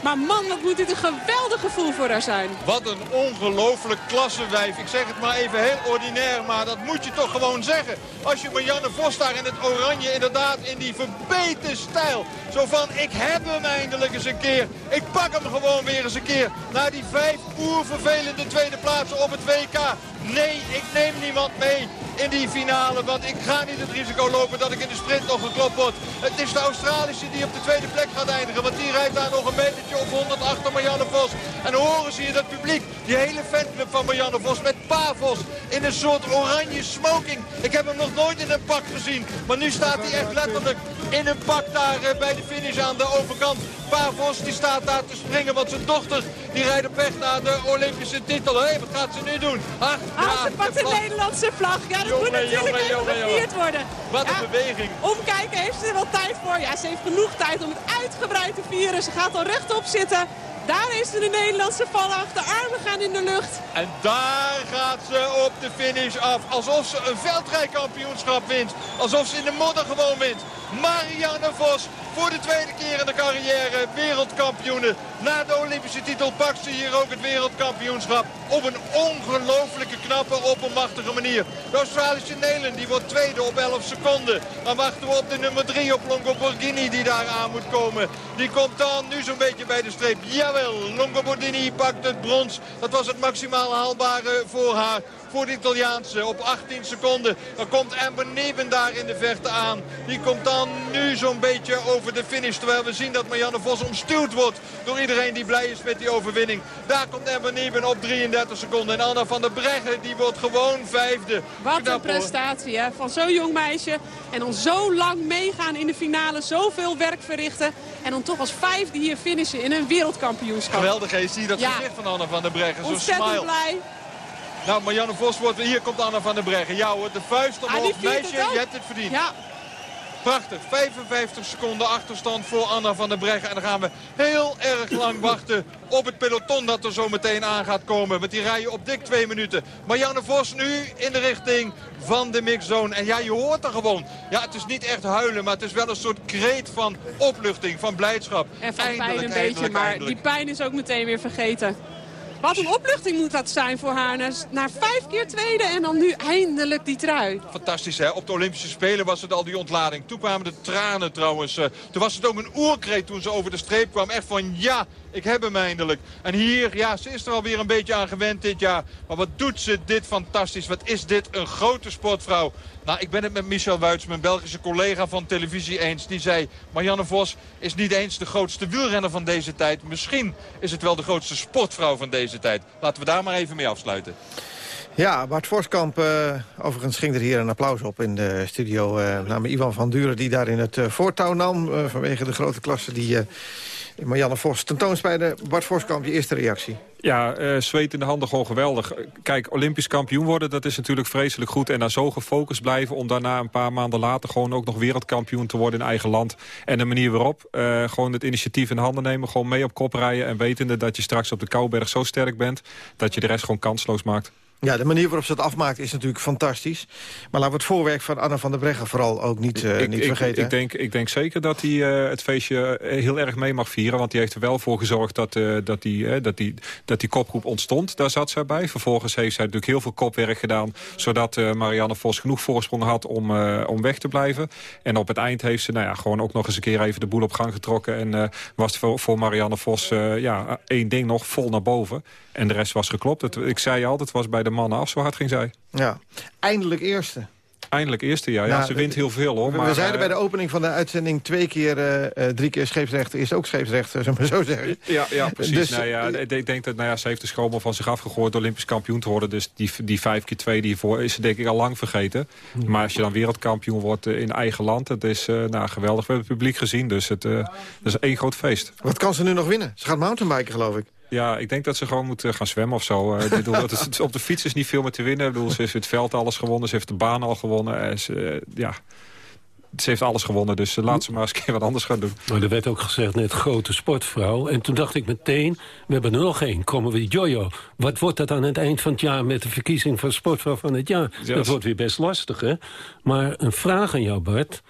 Maar man, wat moet dit een geweldig gevoel voor haar zijn. Wat een ongelooflijk klassenwijf. Ik zeg het maar even heel ordinair, maar dat moet je toch gewoon zeggen. Als je Marianne Vos daar in het oranje inderdaad in die verbeten stijl. Zo van, ik heb hem eindelijk eens een keer. Ik pak hem gewoon weer eens een keer. Na die vijf oervervelende tweede plaatsen op het WK Nee, ik neem niemand mee in die finale. Want ik ga niet het risico lopen dat ik in de sprint nog geklopt word. Het is de Australische die op de tweede plek gaat eindigen. Want die rijdt daar nog een metertje op 100 achter Marianne Vos. En horen zie je dat publiek, die hele fanclub van Marianne Vos met Pavos in een soort oranje smoking. Ik heb hem nog nooit in een pak gezien. Maar nu staat hij echt letterlijk in een pak daar eh, bij de finish aan de overkant. Pavos die staat daar te springen, want zijn dochter die rijdt op weg naar de Olympische titel. Hé, wat gaat ze nu doen? Ach, Ah, ze pakt de Nederlandse vlag. Ja, dat Jongen, moet natuurlijk jongen, jongen, gevierd worden. Wat een Ja, beweging. Omkijken heeft ze er wel tijd voor. Ja, ze heeft genoeg tijd om het uitgebreid te vieren. Ze gaat al rechtop zitten. Daar is ze de Nederlandse vlag. De armen gaan in de lucht. En daar gaat ze op de finish af. Alsof ze een veldrijkampioenschap wint. Alsof ze in de modder gewoon wint. Marianne Vos voor de tweede keer in de carrière wereldkampioene. Na de Olympische titel pakt ze hier ook het wereldkampioenschap. Op een ongelooflijke knappe, oppermachtige manier. De Australische Nelen die wordt tweede op 11 seconden. Dan wachten we op de nummer 3 op Longo Borghini die daar aan moet komen. Die komt dan nu zo'n beetje bij de streep. Jawel, Longo Borghini pakt het brons. Dat was het maximaal haalbare voor haar voor de Italiaanse op 18 seconden. Dan komt Amber Neben daar in de verte aan. Die komt dan nu zo'n beetje over de finish. Terwijl we zien dat Marianne Vos omstuwd wordt door iedereen die blij is met die overwinning. Daar komt Amber Neben op 33 seconden. En Anna van der Breggen die wordt gewoon vijfde. Wat een prestatie hè? van zo'n jong meisje. En dan zo lang meegaan in de finale. Zoveel werk verrichten. En dan toch als vijfde hier finishen in een wereldkampioenschap. Geweldig? Zie je dat Ja. gezicht van Anna van der Breggen? Zo'n Ontzettend smile. blij. Nou, Marianne Vos wordt... Hier komt Anna van der Breggen. Ja hoor, de vuist Ah, omhoog. het Meisje, je hebt het verdiend. Ja, Prachtig, 55 seconden achterstand voor Anna van der Breggen. En dan gaan we heel erg lang wachten op het peloton dat er zo meteen aan gaat komen. Want die rijden op dik twee minuten. Marianne Vos nu in de richting van de mixzone. En ja, je hoort er gewoon. Ja, het is niet echt huilen, maar het is wel een soort kreet van opluchting, van blijdschap. en van Eindelijk, pijn een beetje. eindelijk, Maar die pijn is ook meteen weer vergeten. Wat een opluchting moet dat zijn voor haar. Na, vijf keer tweede en dan nu eindelijk die trui. Fantastisch, hè? Op de Olympische Spelen was het al die ontlading. Toen kwamen de tranen trouwens. eh, Toen was het ook een oerkreet toen ze over de streep kwam. Echt van ja, ik heb hem eindelijk. En hier, ja, ze is er alweer een beetje aan gewend dit jaar. Maar wat doet ze dit fantastisch. Wat is dit een grote sportvrouw. Nou, ik ben het met Michel Wuits, mijn Belgische collega van televisie eens. Die zei, Marianne Vos is niet eens de grootste wielrenner van deze tijd. Misschien is het wel de grootste sportvrouw van deze tijd. Laten we daar maar even mee afsluiten. Ja, Bart Voskamp, eh, overigens ging er hier een applaus op in de studio... eh namens Ivan van Duren, die daar in het eh, voortouw nam... vanwege de grote klasse die Marianne Vos tentoonspreidde. Bart Voskamp, je eerste reactie. Ja, eh, zweet in de handen gewoon geweldig. Kijk, Olympisch kampioen worden, dat is natuurlijk vreselijk goed. En dan zo gefocust blijven om daarna een paar maanden later... gewoon ook nog wereldkampioen te worden in eigen land. En de manier waarop, eh, gewoon het initiatief in handen nemen... gewoon mee op kop rijden en wetende dat je straks op de Kouberg zo sterk bent... dat je de rest gewoon kansloos maakt. Ja, de manier waarop ze het afmaakt is natuurlijk fantastisch. Maar laten we het voorwerk van Anna van der Breggen vooral ook niet, eh, ik, niet ik- vergeten. Ik, denk, ik denk zeker dat hij eh, het feestje eh, heel erg mee mag vieren. Want die heeft er wel voor gezorgd dat, dat, die, dat, die, dat die kopgroep ontstond. Daar zat zij bij. Vervolgens heeft zij natuurlijk heel veel kopwerk gedaan. Zodat Marianne Vos genoeg voorsprong had om, om weg te blijven. En op het eind heeft ze nou ja, gewoon ook nog eens een keer even de boel op gang getrokken. En was voor, voor Marianne Vos ja, één ding nog vol naar boven. En de rest was geklopt. Het, ik zei al, het was bij de mannen af, zo hard ging zij. Ja, eindelijk eerste. Eindelijk eerste, ja. ja Nou, ze wint heel veel, hoor. We, maar, we zeiden eh, bij de opening van de uitzending twee keer, eh, eh, drie keer scheepsrechter is ook scheepsrechter, zullen we zo zeggen. Ja, ja precies. Dus, nou ja, ik denk dat nou ja, ze heeft de schrommel van zich afgegooid... Olympisch kampioen te worden. Dus die, die vijf keer twee die hiervoor is ze denk ik al lang vergeten. Maar als je dan wereldkampioen wordt in eigen land... dat is eh, nou, geweldig. We hebben het publiek gezien, dus het dat is één groot feest. Wat kan ze nu nog winnen? Ze gaat mountainbiken, geloof ik. Ja, ik denk dat ze gewoon moet gaan zwemmen of zo. Ik bedoel, dat is, op de fiets is niet veel meer te winnen. Ik bedoel, ze heeft het veld alles gewonnen. Ze heeft de baan al gewonnen. Eh, ze, eh, ja, ze heeft alles gewonnen. Dus eh, laat ze maar eens een keer wat anders gaan doen. Maar er werd ook gezegd net grote sportvrouw. En toen dacht ik meteen, we hebben er nog één. Komen we Jojo. Wat wordt dat aan het eind van het jaar met de verkiezing van sportvrouw van het jaar? Ja, dat wordt weer best lastig, hè? Maar een vraag aan jou, Bart.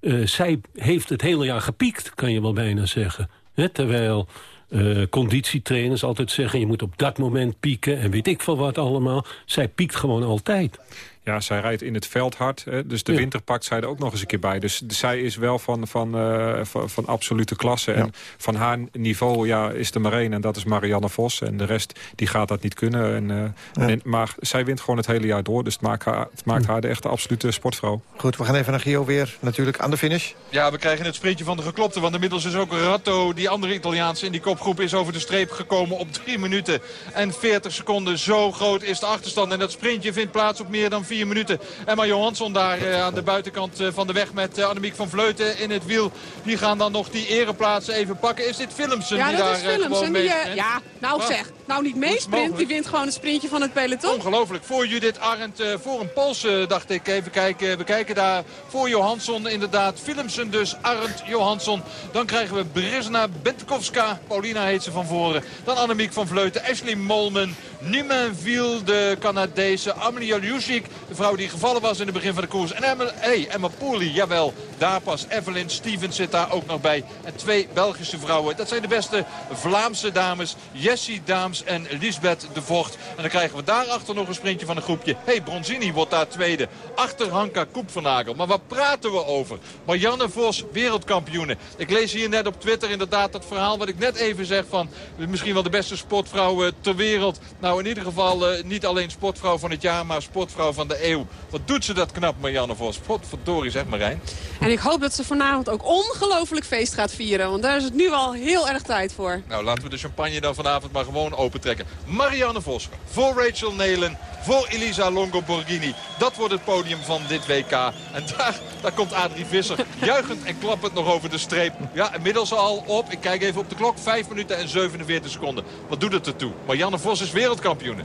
Eh, zij heeft het hele jaar gepiekt, kan je wel bijna zeggen. Terwijl eh, conditietrainers altijd zeggen... je moet op dat moment pieken en weet ik veel wat allemaal. Zij piekt gewoon altijd. Ja, zij rijdt in het veld hard. Hè, dus de Ja. winter pakt zij er ook nog eens een keer bij. Dus zij is wel van, van, eh, van, van absolute klasse. En van haar niveau ja, is er maar één. En dat is Marianne Vos. En de rest die gaat dat niet kunnen. En, eh, en, maar zij wint gewoon het hele jaar door. Dus het maakt haar, het maakt haar de echte absolute sportvrouw. Goed, we gaan even naar Gio weer natuurlijk aan de finish. Ja, we krijgen het sprintje van de geklopte. Want inmiddels is ook Ratto, die andere Italiaanse in die kopgroep, is over de streep gekomen op 3 minuten en 40 seconden. Zo groot is de achterstand. En dat sprintje vindt plaats op meer dan 4 minuten. Emma Johansson daar eh, aan de buitenkant eh, van de weg met eh, Annemiek van Vleuten in het wiel. Die gaan dan nog die ereplaatsen even pakken. Is dit Filmsen Ja, die dat daar is Willems. gewoon En die, ja, nou Ja. zeg, nou niet is meesprint. Die wint gewoon het sprintje van het peloton. Ongelooflijk. Voor Judith Arendt, voor een Poolse dacht ik. Even kijken. We kijken daar voor Johansson inderdaad. Filmsen dus, Arendt, Johansson. Dan krijgen we Brisna Bentkowska. Paulina heet ze van voren. Dan Annemiek van Vleuten, Ashley Molman. Numenville, de Canadese. Amelia Lusic, de vrouw die gevallen was in het begin van de koers. En Emma, hey, Emma Pooley, jawel. Daar pas. Evelyn Stevens zit daar ook nog bij. En twee Belgische vrouwen. Dat zijn de beste Vlaamse dames. Jessie Daams en Lisbeth de Vocht. En dan krijgen we daarachter nog een sprintje van een groepje. hey, Bronzini wordt daar tweede. Achter Hanka Koepvernagel. Maar wat praten we over? Marianne Vos, wereldkampioene. Ik lees hier net op Twitter inderdaad dat verhaal wat ik net even zeg van... misschien wel de beste sportvrouw ter wereld. Nou, in ieder geval eh, niet alleen sportvrouw van het jaar, maar sportvrouw van de eeuw. Wat doet ze dat knap, Marianne Vos? Potverdorie, zeg Marijn. En ik hoop dat ze vanavond ook ongelooflijk feest gaat vieren. Want daar is het nu al heel erg tijd voor. Nou, laten we de champagne dan vanavond maar gewoon opentrekken. Marianne Vos, voor Rachel Nelen, voor Elisa Longo Borghini. Dat wordt het podium van dit WK. En daar, daar komt Adrie Visser juichend en klappend nog over de streep. Ja, inmiddels al op, ik kijk even op de klok, 5 minuten en 47 seconden. Wat doet het ertoe? Marianne Vos is wereldkampioen.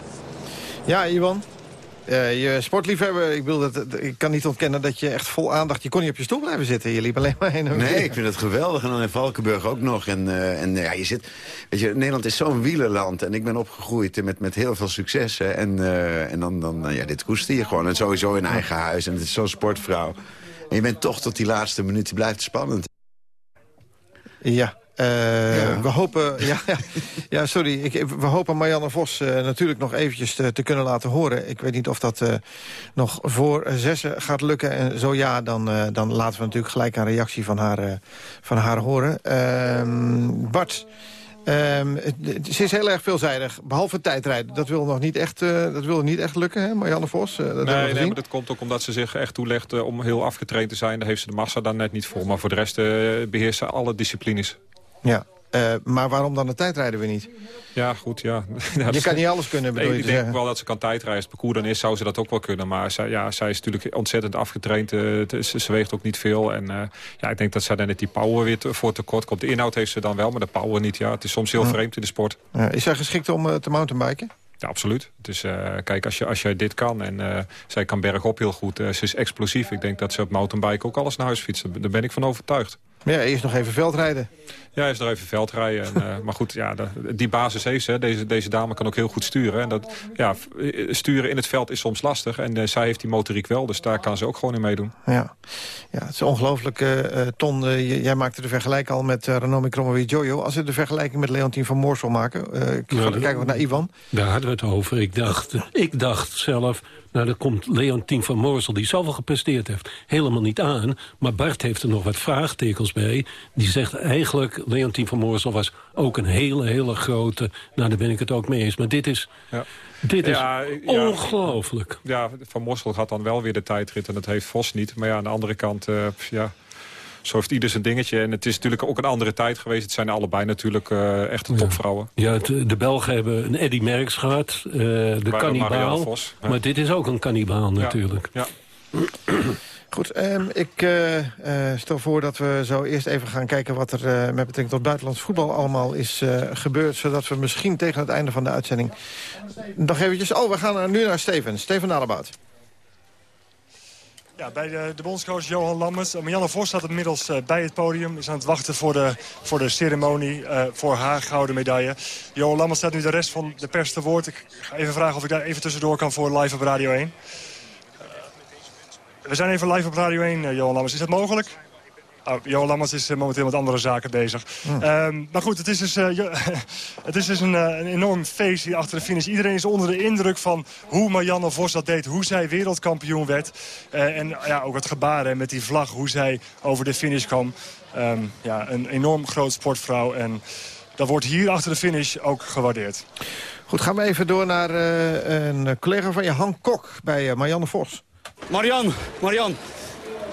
Ja, Iwan. Eh, je sportliefhebber, ik, bedoel dat, ik kan niet ontkennen dat je echt vol aandacht... Je kon niet op je stoel blijven zitten, je liep alleen maar heen en Nee, weer. ik vind het geweldig. En dan in Valkenburg ook nog. En, eh, en ja, je zit, weet je, Nederland is zo'n wielerland. En ik ben opgegroeid met, met heel veel succes. Hè. En, eh, en dan, dan ja, dit koester je gewoon. En sowieso in eigen huis. En het is zo'n sportvrouw. En je bent toch tot die laatste minuut, blijft spannend. Ja. Eh, We hopen, ja, ja, ja, sorry, ik, we hopen Marianne Vos eh, natuurlijk nog eventjes te, te kunnen laten horen. Ik weet niet of dat eh, nog voor zessen gaat lukken. En zo ja, dan, dan laten we natuurlijk gelijk een reactie van haar, van haar horen. Ehm, Bart, ehm, ze is heel erg veelzijdig, behalve tijdrijden. Dat wil nog niet echt, dat wil niet echt lukken, hè, Marianne Vos? Eh, dat Nee, nee, maar dat komt ook omdat ze zich echt toelegt om heel afgetraind te zijn. Daar heeft ze de massa dan net niet voor. Maar voor de rest uh, beheerst ze alle disciplines. Ja, uh, maar waarom dan de tijdrijden weer niet? Ja, goed, ja. je kan niet alles kunnen, bedoel nee, je Ik denk wel dat ze kan tijdrijden. Als het parcours dan is, zou ze dat ook wel kunnen. Maar zij, ja, zij is natuurlijk ontzettend afgetraind. Uh, ze, ze, weegt ook niet veel. En uh, ja, ik denk dat zij dan net die power weer te, voor tekort komt. De inhoud heeft ze dan wel, maar de power niet. Ja, het is soms heel vreemd in de sport. Ja, is zij geschikt om te mountainbiken? Ja, absoluut. Dus uh, kijk, als je, als je dit kan en uh, zij kan bergop heel goed, uh, ze is explosief. Ik denk dat ze op mountainbike ook alles naar huis fietsen. Daar ben ik van overtuigd. Ja, eerst nog even veldrijden. Ja, eerst nog even veldrijden. En, uh, maar goed, ja, de, die basis heeft ze. Deze, deze dame kan ook heel goed sturen. En dat, ja, sturen in het veld is soms lastig. En uh, zij heeft die motoriek wel, dus daar kan ze ook gewoon in meedoen. Ja, ja het is ongelooflijk. Uh, Ton, jij maakte de vergelijking al met uh, Ranomi Kromowidjojo. Als we de vergelijking met Leontien van Moorsel maken... ik ga kijken naar Ivan. Daar hadden we het over. Ik dacht, ik dacht zelf... Nou, dan komt Leontien van Moorsel, die zoveel gepresteerd heeft, helemaal niet aan. Maar Bart heeft er nog wat vraagtekens bij. Die zegt eigenlijk, Leontien van Moorsel was ook een hele, hele grote... Nou, daar ben ik het ook mee eens. Maar dit is... Ja. Dit is ja, ongelooflijk. Ja, Van Morsel gaat dan wel weer de tijdrit en dat heeft Vos niet. Maar ja, aan de andere kant, uh, ja, zo heeft ieder zijn dingetje. En het is natuurlijk ook een andere tijd geweest. Het zijn allebei natuurlijk uh, echte topvrouwen. Ja, het, de Belgen hebben een Eddy Merckx gehad, uh, de kannibaal. Ja. Maar dit is ook een kannibaal natuurlijk. Ja. Goed, um, ik uh, uh, stel voor dat we zo eerst even gaan kijken... wat er uh, met betrekking tot buitenlands voetbal allemaal is gebeurd... zodat we misschien tegen het einde van de uitzending nog eventjes... Oh, we gaan nu naar Steven. Steven Dalebout. Ja, bij de, bondscoach Johan Lammers. Marianne Vos staat inmiddels uh, bij het podium. Is aan het wachten voor de, voor de ceremonie, uh, voor haar gouden medaille. Johan Lammers staat nu de rest van de pers te woord. Ik ga even vragen of ik daar even tussendoor kan voor live op Radio 1. Uh, we zijn even live op Radio 1, Johan Lammers. Is dat mogelijk? Oh, Johan Lammers is momenteel met andere zaken bezig. Ehm, maar goed, het is dus, het is dus een, een, enorm feest hier achter de finish. Iedereen is onder de indruk van hoe Marianne Vos dat deed. Hoe zij wereldkampioen werd. en ja, ook het gebaren met die vlag. Hoe zij over de finish kwam. Ehm, ja, een enorm groot sportvrouw. En dat wordt hier achter de finish ook gewaardeerd. Goed, gaan we even door naar uh, een collega van je, Han Kok, bij uh, Marianne Vos. Marianne, Marianne,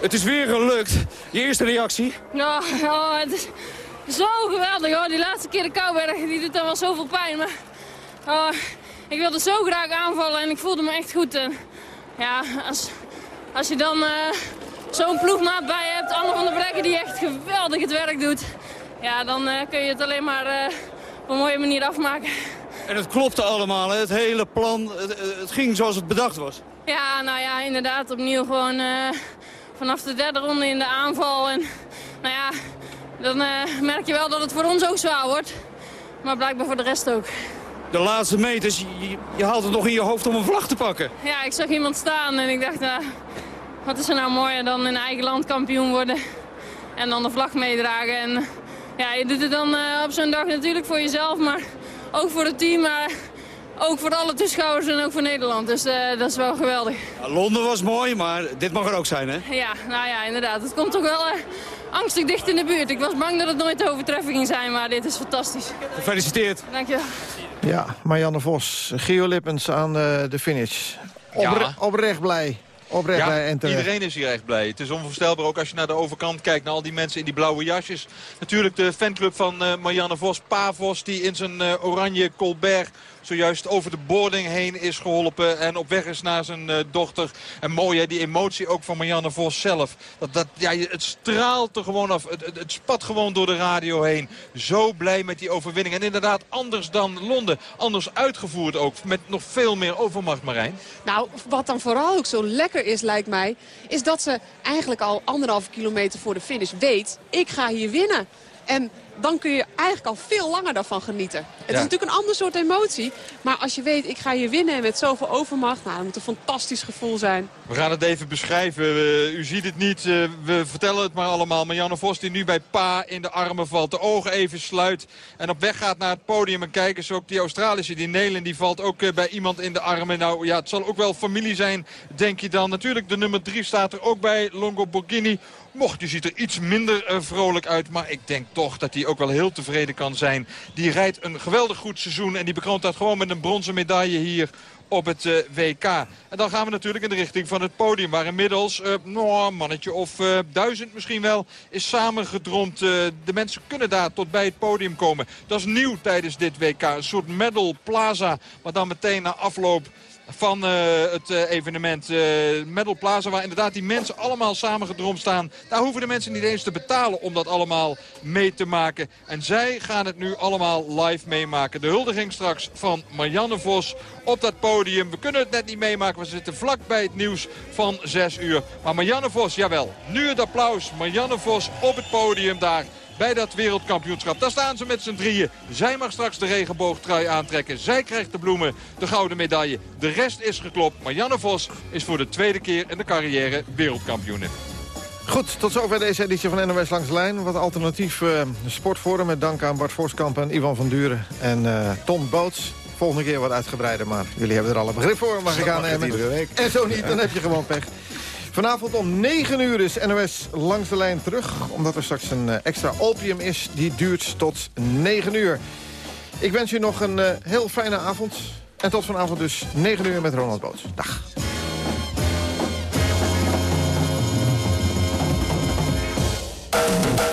het is weer gelukt. Je eerste reactie? Nou, oh, het is zo geweldig hoor. Die laatste keer de Kouberg, die doet dan wel zoveel pijn. Maar oh, ik wilde zo graag aanvallen en ik voelde me echt goed. En, ja, als, als je dan uh, zo'n ploegmaat bij hebt, Anne van der Brekken die echt geweldig het werk doet. Ja, dan kun je het alleen maar op een mooie manier afmaken. En het klopte allemaal, hè? het hele plan, het, het, ging zoals het bedacht was. Ja, nou ja, inderdaad, opnieuw gewoon vanaf de derde ronde in de aanval. En nou ja, dan uh, merk je wel dat het voor ons ook zwaar wordt. Maar blijkbaar voor de rest ook. De laatste meters, je, je haalt het nog in je hoofd om een vlag te pakken. Ja, ik zag iemand staan en ik dacht, nou, wat is er nou mooier dan in eigen land kampioen worden. En dan de vlag meedragen. En ja, je doet het dan uh, op zo'n dag natuurlijk voor jezelf, maar ook voor het team, maar ook voor alle toeschouwers en ook voor Nederland. Dus uh, dat is wel geweldig. Ja, Londen was mooi, maar dit mag er ook zijn, hè? Ja, nou ja, inderdaad. Het komt toch wel uh, angstig dicht in de buurt. Ik was bang dat het nooit de overtreffing ging zijn, maar dit is fantastisch. Gefeliciteerd. Dankjewel. Ja, Marianne Vos, Geo Lippens aan de, de finish. Opre ja. Oprecht blij. Oprecht ja, blij en iedereen is hier echt blij. Het is onvoorstelbaar ook als je naar de overkant kijkt. Naar al die mensen in die blauwe jasjes. Natuurlijk de fanclub van uh, Marianne Vos. Pa Vos die in zijn uh, oranje Colbert zojuist over de boarding heen is geholpen. En op weg is naar zijn uh, dochter. En mooi die emotie ook van Marianne Vos zelf. Dat, dat, ja, het straalt er gewoon af. Het, het, het, spat gewoon door de radio heen. Zo blij met die overwinning. En inderdaad anders dan Londen. Anders uitgevoerd ook. Met nog veel meer overmacht Marijn. Nou, wat dan vooral ook zo lekker is lijkt mij. Is dat ze eigenlijk al anderhalve kilometer voor de finish weet. Ik ga hier winnen. En dan kun je eigenlijk al veel langer daarvan genieten. Het is natuurlijk een ander soort emotie. Maar als je weet, ik ga hier winnen met zoveel overmacht. Nou, dat moet een fantastisch gevoel zijn. We gaan het even beschrijven. Uh, u ziet het niet. Uh, we vertellen het maar allemaal. Marianne Vos die nu bij Pa in de armen valt. De ogen even sluit. En op weg gaat naar het podium. En kijken ze ook die Australische, die Nelen, die valt ook uh, bij iemand in de armen. Nou ja, het zal ook wel familie zijn, denk je dan. Natuurlijk, de nummer 3 staat er ook bij. Longo Borghini. Mocht, die ziet er iets minder uh, vrolijk uit. Maar ik denk toch dat hij ook wel heel tevreden kan zijn. Die rijdt een geweldig goed seizoen. En die bekroont dat gewoon met een bronzen medaille hier op het uh, WK. En dan gaan we natuurlijk in de richting van het podium. Waar inmiddels uh, nou, een mannetje of duizend misschien wel is samengedromd. de mensen kunnen daar tot bij het podium komen. Dat is nieuw tijdens dit WK. Een soort medal plaza. Maar dan meteen na afloop van uh, het uh, evenement uh, Plaza. Waar inderdaad die mensen allemaal samengedromd staan. Daar hoeven de mensen niet eens te betalen om dat allemaal mee te maken. En zij gaan het nu allemaal live meemaken. De huldiging straks van Marianne Vos op dat podium. We kunnen het net niet meemaken. We zitten vlak bij het nieuws van 6 uur. Maar Marianne Vos, jawel. Nu het applaus. Marianne Vos op het podium daar bij dat wereldkampioenschap. Daar staan ze met z'n drieën. Zij mag straks de regenboogtrui aantrekken. Zij krijgt de bloemen, de gouden medaille. De rest is geklopt. Maar Janne Vos is voor de tweede keer in de carrière wereldkampioen. Goed, tot zover deze editie van NOS Langs de Lijn. Wat alternatief uh, sportforum met dank aan Bart Voskamp en Ivan van Duren en uh, Tom Boots. Volgende keer wat uitgebreider, maar jullie hebben er alle begrip voor, mag ik aannemen. En zo niet, dan heb je gewoon pech. Vanavond om 9 uur is NOS langs de lijn terug. Omdat er straks een eh, extra opium is. Die duurt tot 9 uur. Ik wens u nog een uh, heel fijne avond. En tot vanavond dus 9 uur met Ronald Boots. Dag.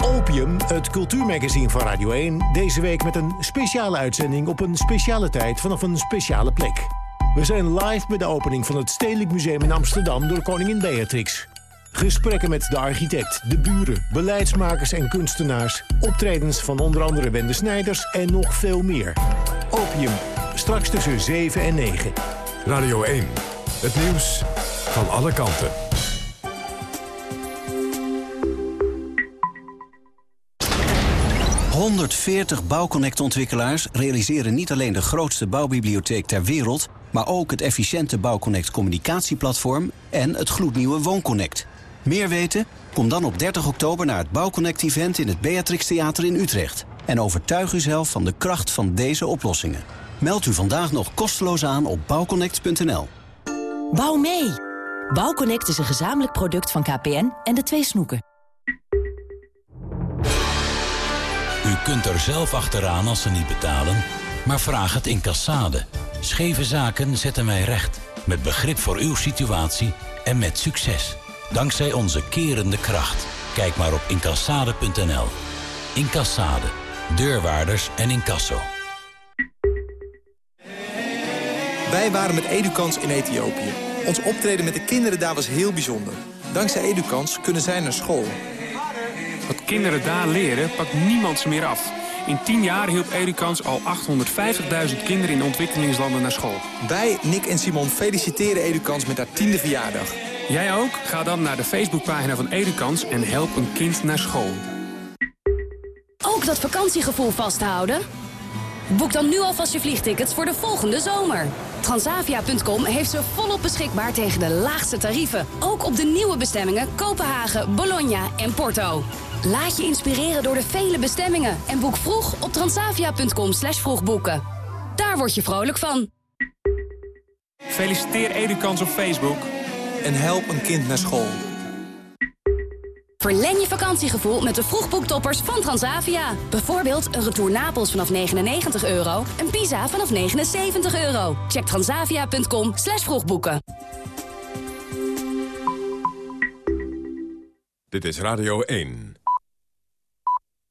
Opium, het cultuurmagazine van Radio 1. Deze week met een speciale uitzending op een speciale tijd vanaf een speciale plek. We zijn live bij de opening van het Stedelijk Museum in Amsterdam door koningin Beatrix. Gesprekken met de architect, de buren, beleidsmakers en kunstenaars. Optredens van onder andere Wende Snijders en nog veel meer. Opium, straks tussen 7 en 9. Radio 1, het nieuws van alle kanten. ...140 bouwconnect-ontwikkelaars realiseren niet alleen de grootste bouwbibliotheek ter wereld maar ook het efficiënte BouwConnect communicatieplatform en het gloednieuwe WoonConnect. Meer weten? Kom dan op 30 oktober naar het Bouwconnect-event in het Beatrix Theater in Utrecht. En overtuig uzelf van de kracht van deze oplossingen. Meld u vandaag nog kosteloos aan op bouwconnect.nl. Bouw mee! Bouwconnect is een gezamenlijk product van KPN en de twee snoeken. U kunt er zelf achteraan als ze niet betalen, maar vraag het in Cassade. Scheve zaken zetten wij recht, met begrip voor uw situatie en met succes. Dankzij onze kerende kracht. Kijk maar op incassade.nl. Incassade. Deurwaarders en incasso. Wij waren met Edukans in Ethiopië. Ons optreden met de kinderen daar was heel bijzonder. Dankzij Edukans kunnen zij naar school. Wat kinderen daar leren, pakt niemand ze meer af. In 10 jaar hielp Edukans al 850.000 kinderen in ontwikkelingslanden naar school. Wij, Nick en Simon, feliciteren Edukans met haar tiende verjaardag. Jij ook? Ga dan naar de Facebookpagina van Edukans en help een kind naar school. Ook dat vakantiegevoel vasthouden? Boek dan nu alvast je vliegtickets voor de volgende zomer. Transavia.com heeft ze volop beschikbaar tegen de laagste tarieven. Ook op de nieuwe bestemmingen Kopenhagen, Bologna en Porto. Laat je inspireren door de vele bestemmingen en boek vroeg op transavia.com slash vroegboeken. Daar word je vrolijk van. Feliciteer Edukans op Facebook. En help een kind naar school. Verleng je vakantiegevoel met de vroegboektoppers van Transavia. Bijvoorbeeld een retour Napels vanaf 99 euro, een Pisa vanaf 79 euro. Check transavia.com slash vroegboeken. Dit is Radio 1.